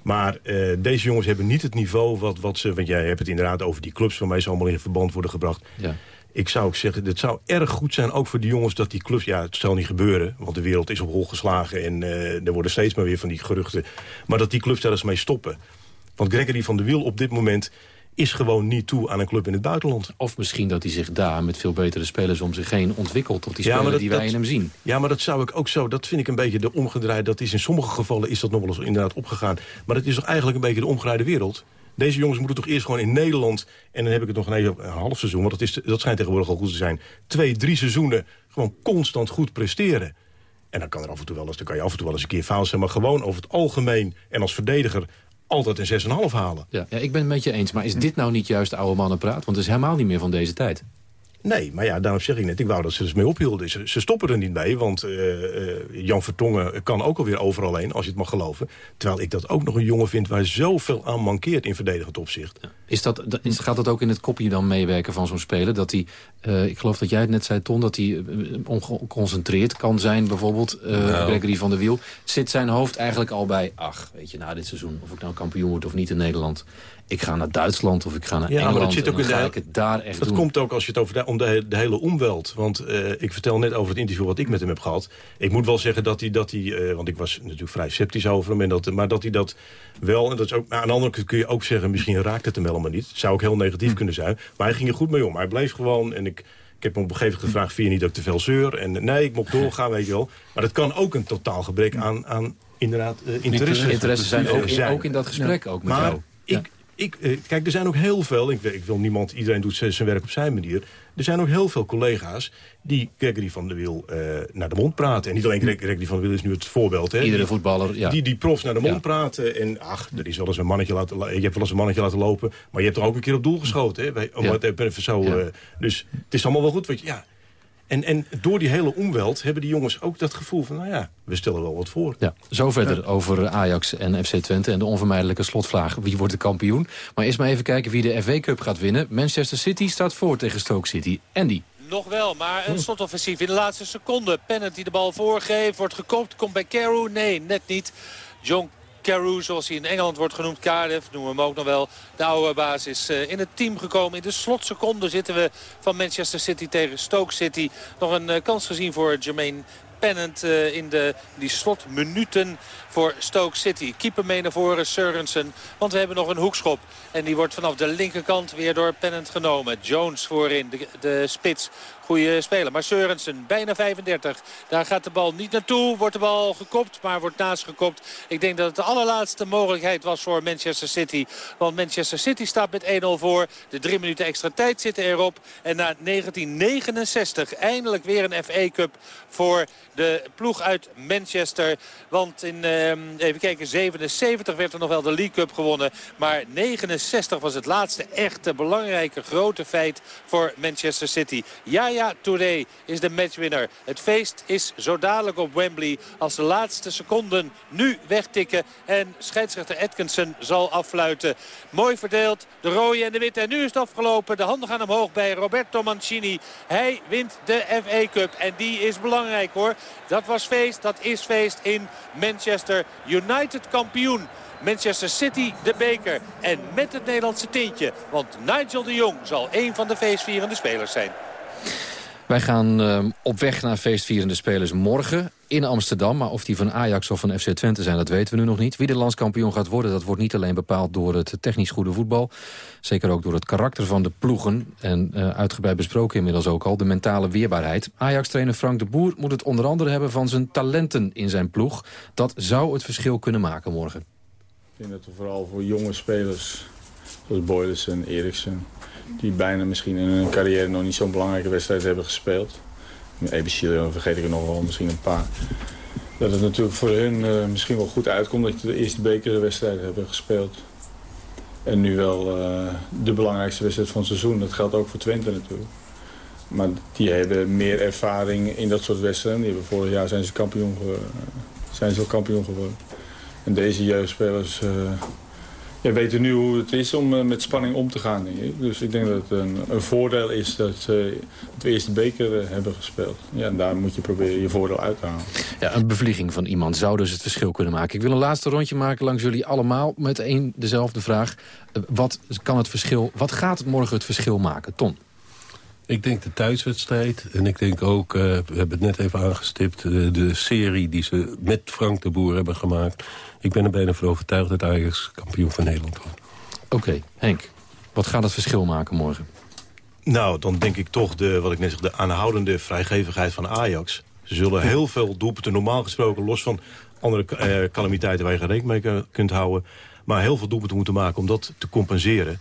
Maar eh, deze jongens hebben niet het niveau wat, wat ze... Want jij hebt het inderdaad over die clubs waarmee ze allemaal in verband worden gebracht. Ja. Ik zou ook zeggen, het zou erg goed zijn, ook voor die jongens... dat die clubs, ja, het zal niet gebeuren... want de wereld is op hol geslagen en eh, er worden steeds maar weer van die geruchten... maar dat die clubs daar eens mee stoppen. Want Gregory van der Wiel op dit moment is gewoon niet toe aan een club in het buitenland. Of misschien dat hij zich daar met veel betere spelers om zich heen ontwikkelt... tot die Ja, speler maar dat- die wij dat- in hem zien. Ja, maar dat zou ik ook zo. Dat vind ik een beetje de omgedraaide. Dat is in sommige gevallen is dat nog wel eens inderdaad opgegaan. Maar dat is toch eigenlijk een beetje de omgedraaide wereld. Deze jongens moeten toch eerst gewoon in Nederland... en dan heb ik het nog een, een half seizoen... want dat, is, dat schijnt tegenwoordig al goed te zijn... twee, drie seizoenen gewoon constant goed presteren. En dan kan er af en toe wel eens, dan kan je af en toe wel eens een keer fout zijn... maar gewoon over het algemeen en als verdediger altijd een 6,5 halen. Ja, ja, ik ben het met je eens. Maar is dit nou niet juist oude mannenpraat? Want het is helemaal niet meer van deze tijd. Nee, maar ja, daarom zeg ik net, ik wou dat ze er eens mee ophielden. Ze, ze stoppen er niet mee, want eh, eh, Jan Vertongen kan ook alweer overal heen, als je het mag geloven. Terwijl ik dat ook nog een jongen vind waar zoveel aan mankeert in verdedigend opzicht. Is dat, is, gaat dat ook in het kopje dan meewerken van zo'n speler? Dat hij, eh, ik geloof dat jij het net zei, Ton, dat hij ongeconcentreerd kan zijn. Bijvoorbeeld eh, Nou. Gregory van der Wiel. Zit zijn hoofd eigenlijk al bij, ach, weet je, na dit seizoen... of ik nou kampioen word of niet in Nederland... ik ga naar Duitsland of ik ga naar Ja, Engeland... maar dat zit ook in de ik het daar echt Dat doen. komt ook als je het over de, om de, he- de hele omweld. Want eh, ik vertel net over het interview wat ik met hem heb gehad. Ik moet wel zeggen dat hij, dat hij eh, want ik was natuurlijk vrij sceptisch over hem... En dat, maar dat hij dat wel, en dat is ook, aan de andere kant kun je ook zeggen... misschien raakt het hem helemaal niet. Zou ook heel negatief kunnen zijn. Maar hij ging er goed mee om. Hij bleef gewoon en ik... Ik heb hem op een gegeven moment gevraagd, vind je niet dat ik te veel zeur? En eh, nee, ik mocht doorgaan, weet je wel. Maar dat kan ook een totaal gebrek aan, aan inderdaad, interesse. Interesse zijn ook zijn. ook in dat gesprek, ook met maar jou. Ik, ik, eh, kijk, er zijn ook heel veel, ik, ik wil niemand, iedereen doet zijn werk op zijn manier. Er zijn ook heel veel collega's die Gregory van der Wiel eh, naar de mond praten. En niet alleen Greg- Gregory van der Wiel is nu het voorbeeld. Hè. Iedere Die- voetballer, ja. Die, die profs naar de mond Ja. praten. En ach, er is wel eens een mannetje laten, la- je hebt wel eens een mannetje laten lopen. Maar je hebt er ook een keer op doel geschoten. Hè, bij, om Ja. het even zo, eh, dus het is allemaal wel goed. Weet je, ja. En, en door die hele omweld hebben die jongens ook dat gevoel van... nou ja, we stellen wel wat voor. Ja, zo verder over Ajax en FC Twente en de onvermijdelijke slotvraag. Wie wordt de kampioen? Maar eerst maar even kijken wie de FA Cup gaat winnen. Manchester City staat voor tegen Stoke City. Andy. Nog wel, maar een slotoffensief in de laatste seconde. Pennant die de bal voorgeeft, wordt gekoopt, komt bij Carew. Nee, net niet. John Carew, zoals hij in Engeland wordt genoemd, Cardiff, noemen we hem ook nog wel. De oude baas is uh, in het team gekomen. In de slotseconde zitten we van Manchester City tegen Stoke City. Nog een uh, kans gezien voor Jermaine Pennant uh, in de, die slotminuten voor Stoke City. Keeper mee naar voren, Sørensen. Want we hebben nog een hoekschop. En die wordt vanaf de linkerkant weer door Pennant genomen. Jones voorin, de, de spits. Goede speler. Maar Sørensen, bijna 35. Daar gaat de bal niet naartoe. Wordt de bal gekopt, maar wordt naast gekopt. Ik denk dat het de allerlaatste mogelijkheid was voor Manchester City. Want Manchester City staat met 1-0 voor. De drie minuten extra tijd zitten erop. En na 1969 eindelijk weer een FA Cup voor de ploeg uit Manchester. Want in, uh, even kijken, 77 werd er nog wel de League Cup gewonnen. Maar 69 was het laatste echte belangrijke grote feit voor Manchester City. Yaya Touré is de matchwinner. Het feest is zo dadelijk op Wembley als de laatste seconden nu wegtikken. En scheidsrechter Atkinson zal affluiten. Mooi verdeeld, de rode en de witte. En nu is het afgelopen. De handen gaan omhoog bij Roberto Mancini. Hij wint de FA Cup en die is belangrijk hoor. Dat was feest, dat is feest in Manchester United kampioen. Manchester City de beker. En met het Nederlandse tintje. Want Nigel de Jong zal een van de feestvierende spelers zijn. Wij gaan uh, op weg naar feestvierende spelers morgen in Amsterdam. Maar of die van Ajax of van FC Twente zijn, dat weten we nu nog niet. Wie de landskampioen gaat worden, dat wordt niet alleen bepaald door het technisch goede voetbal. Zeker ook door het karakter van de ploegen. En uh, uitgebreid besproken inmiddels ook al, de mentale weerbaarheid. Ajax-trainer Frank de Boer moet het onder andere hebben van zijn talenten in zijn ploeg. Dat zou het verschil kunnen maken morgen. Ik dat we vooral voor jonge spelers, zoals Boyles en Eriksen die bijna misschien in hun carrière nog niet zo'n belangrijke wedstrijd hebben gespeeld. Ebicilio vergeet ik er nog wel misschien een paar. Dat het natuurlijk voor hun uh, misschien wel goed uitkomt dat je de eerste bekerwedstrijd hebben gespeeld. En nu wel uh, de belangrijkste wedstrijd van het seizoen. Dat geldt ook voor Twente natuurlijk. Maar die hebben meer ervaring in dat soort wedstrijden. Die hebben vorig jaar zijn ze kampioen, zijn ze kampioen geworden. En deze jeugdspelers ja, weten nu hoe het is om uh, met spanning om te gaan. Dus ik denk dat het een, een voordeel is dat, uh, dat we eerst de beker uh, hebben gespeeld. Ja, en daar moet je proberen je voordeel uit te halen. Ja, een bevlieging van iemand zou dus het verschil kunnen maken. Ik wil een laatste rondje maken langs jullie allemaal met één dezelfde vraag. wat, kan het verschil, wat gaat het morgen het verschil maken? Ton? Ik denk de thuiswedstrijd. En ik denk ook, uh, we hebben het net even aangestipt... Uh, de serie die ze met Frank de Boer hebben gemaakt. Ik ben er bijna voor overtuigd dat Ajax kampioen van Nederland wordt. Oké, okay. Henk. Wat gaat het verschil maken morgen? Nou, dan denk ik toch, de, wat ik net zeg, de aanhoudende vrijgevigheid van Ajax. Ze zullen heel veel doelpunten normaal gesproken... los van andere uh, calamiteiten waar je geen rekening mee kunt houden... maar heel veel doelpunten moeten maken om dat te compenseren...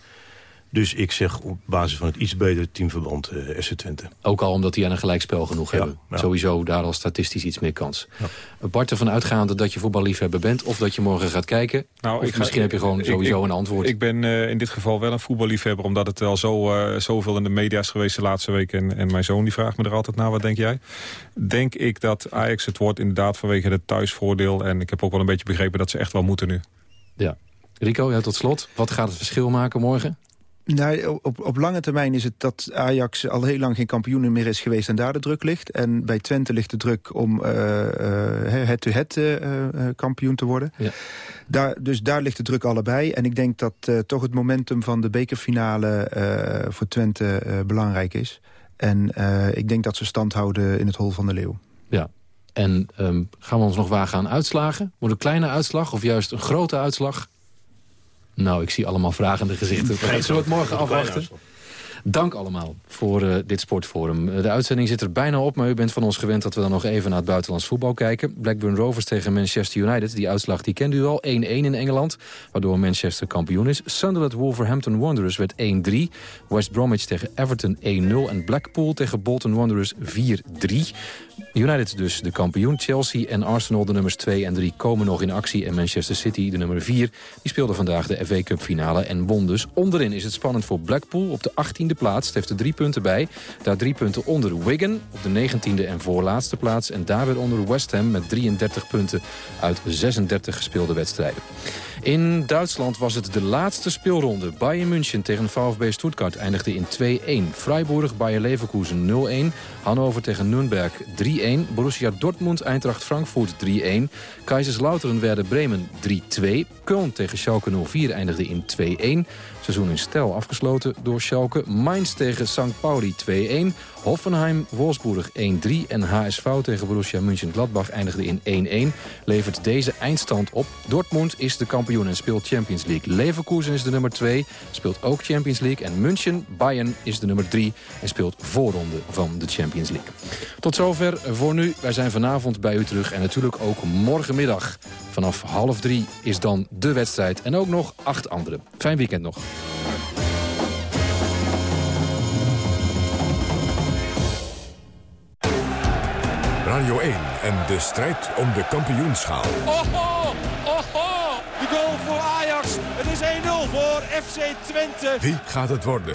Dus ik zeg op basis van het iets betere teamverband uh, FC Twente. Ook al omdat die aan een gelijkspel genoeg ja, hebben. Ja. Sowieso daar al statistisch iets meer kans. Ja. Bart, ervan uitgaande dat je voetballiefhebber bent... of dat je morgen gaat kijken? Nou, of misschien ga, heb je gewoon sowieso ik, een antwoord. Ik ben uh, in dit geval wel een voetballiefhebber... omdat het al zo, uh, zoveel in de media is geweest de laatste week. En, en mijn zoon die vraagt me er altijd naar, wat denk jij? Denk ik dat Ajax het wordt inderdaad vanwege het thuisvoordeel. En ik heb ook wel een beetje begrepen dat ze echt wel moeten nu. Ja. Rico, ja, tot slot. Wat gaat het verschil maken morgen? Nou, op, op lange termijn is het dat Ajax al heel lang geen kampioen meer is geweest... en daar de druk ligt. En bij Twente ligt de druk om het-to-het uh, uh, uh, kampioen te worden. Ja. Daar, dus daar ligt de druk allebei. En ik denk dat toch het momentum van de bekerfinale voor Twente belangrijk is. En ik denk dat ze stand houden in het hol van de leeuw. Ja, en um, gaan we ons nog wagen aan uitslagen? Wordt een kleine uitslag of juist een grote uitslag? Nou, ik zie allemaal vragende gezichten. Zullen we het morgen afwachten? Dank allemaal voor uh, dit sportforum. De uitzending zit er bijna op, maar u bent van ons gewend... dat we dan nog even naar het buitenlands voetbal kijken. Blackburn Rovers tegen Manchester United. Die uitslag die kent u al, 1-1 in Engeland. Waardoor Manchester kampioen is. Sunderland Wolverhampton Wanderers werd 1-3. West Bromwich tegen Everton 1-0. En Blackpool tegen Bolton Wanderers 4-3. United dus de kampioen. Chelsea en Arsenal, de nummers 2 en 3, komen nog in actie. En Manchester City, de nummer 4, die speelde vandaag de FA Cup finale en won dus. Onderin is het spannend voor Blackpool op de 18e plaats. Het heeft er drie punten bij. Daar drie punten onder Wigan op de negentiende en voorlaatste plaats. En daar weer onder West Ham met 33 punten uit 36 gespeelde wedstrijden. In Duitsland was het de laatste speelronde. Bayern München tegen VfB Stuttgart eindigde in 2-1. Freiburg, Bayer Leverkusen 0-1. Hannover tegen Nürnberg 3-1. Borussia Dortmund, Eintracht Frankfurt 3-1. Kaiserslautern, Werder Bremen 3-2. Köln tegen Schalke 04 eindigde in 2-1. Seizoen in stijl afgesloten door Schalke. Mainz tegen St. Pauli 2-1. Hoffenheim, Wolfsburg 1-3 en HSV tegen Borussia Mönchengladbach eindigde in 1-1. Levert deze eindstand op. Dortmund is de kampioen en speelt Champions League. Leverkusen is de nummer 2, speelt ook Champions League. En München, Bayern is de nummer 3 en speelt voorronde van de Champions League. Tot zover voor nu. Wij zijn vanavond bij u terug en natuurlijk ook morgenmiddag. Vanaf half drie is dan de wedstrijd en ook nog acht andere. Fijn weekend nog. Radio 1 en de strijd om de kampioenschaal. Oho, oho, de goal voor Ajax. Het is 1-0 voor FC Twente. Wie gaat het worden?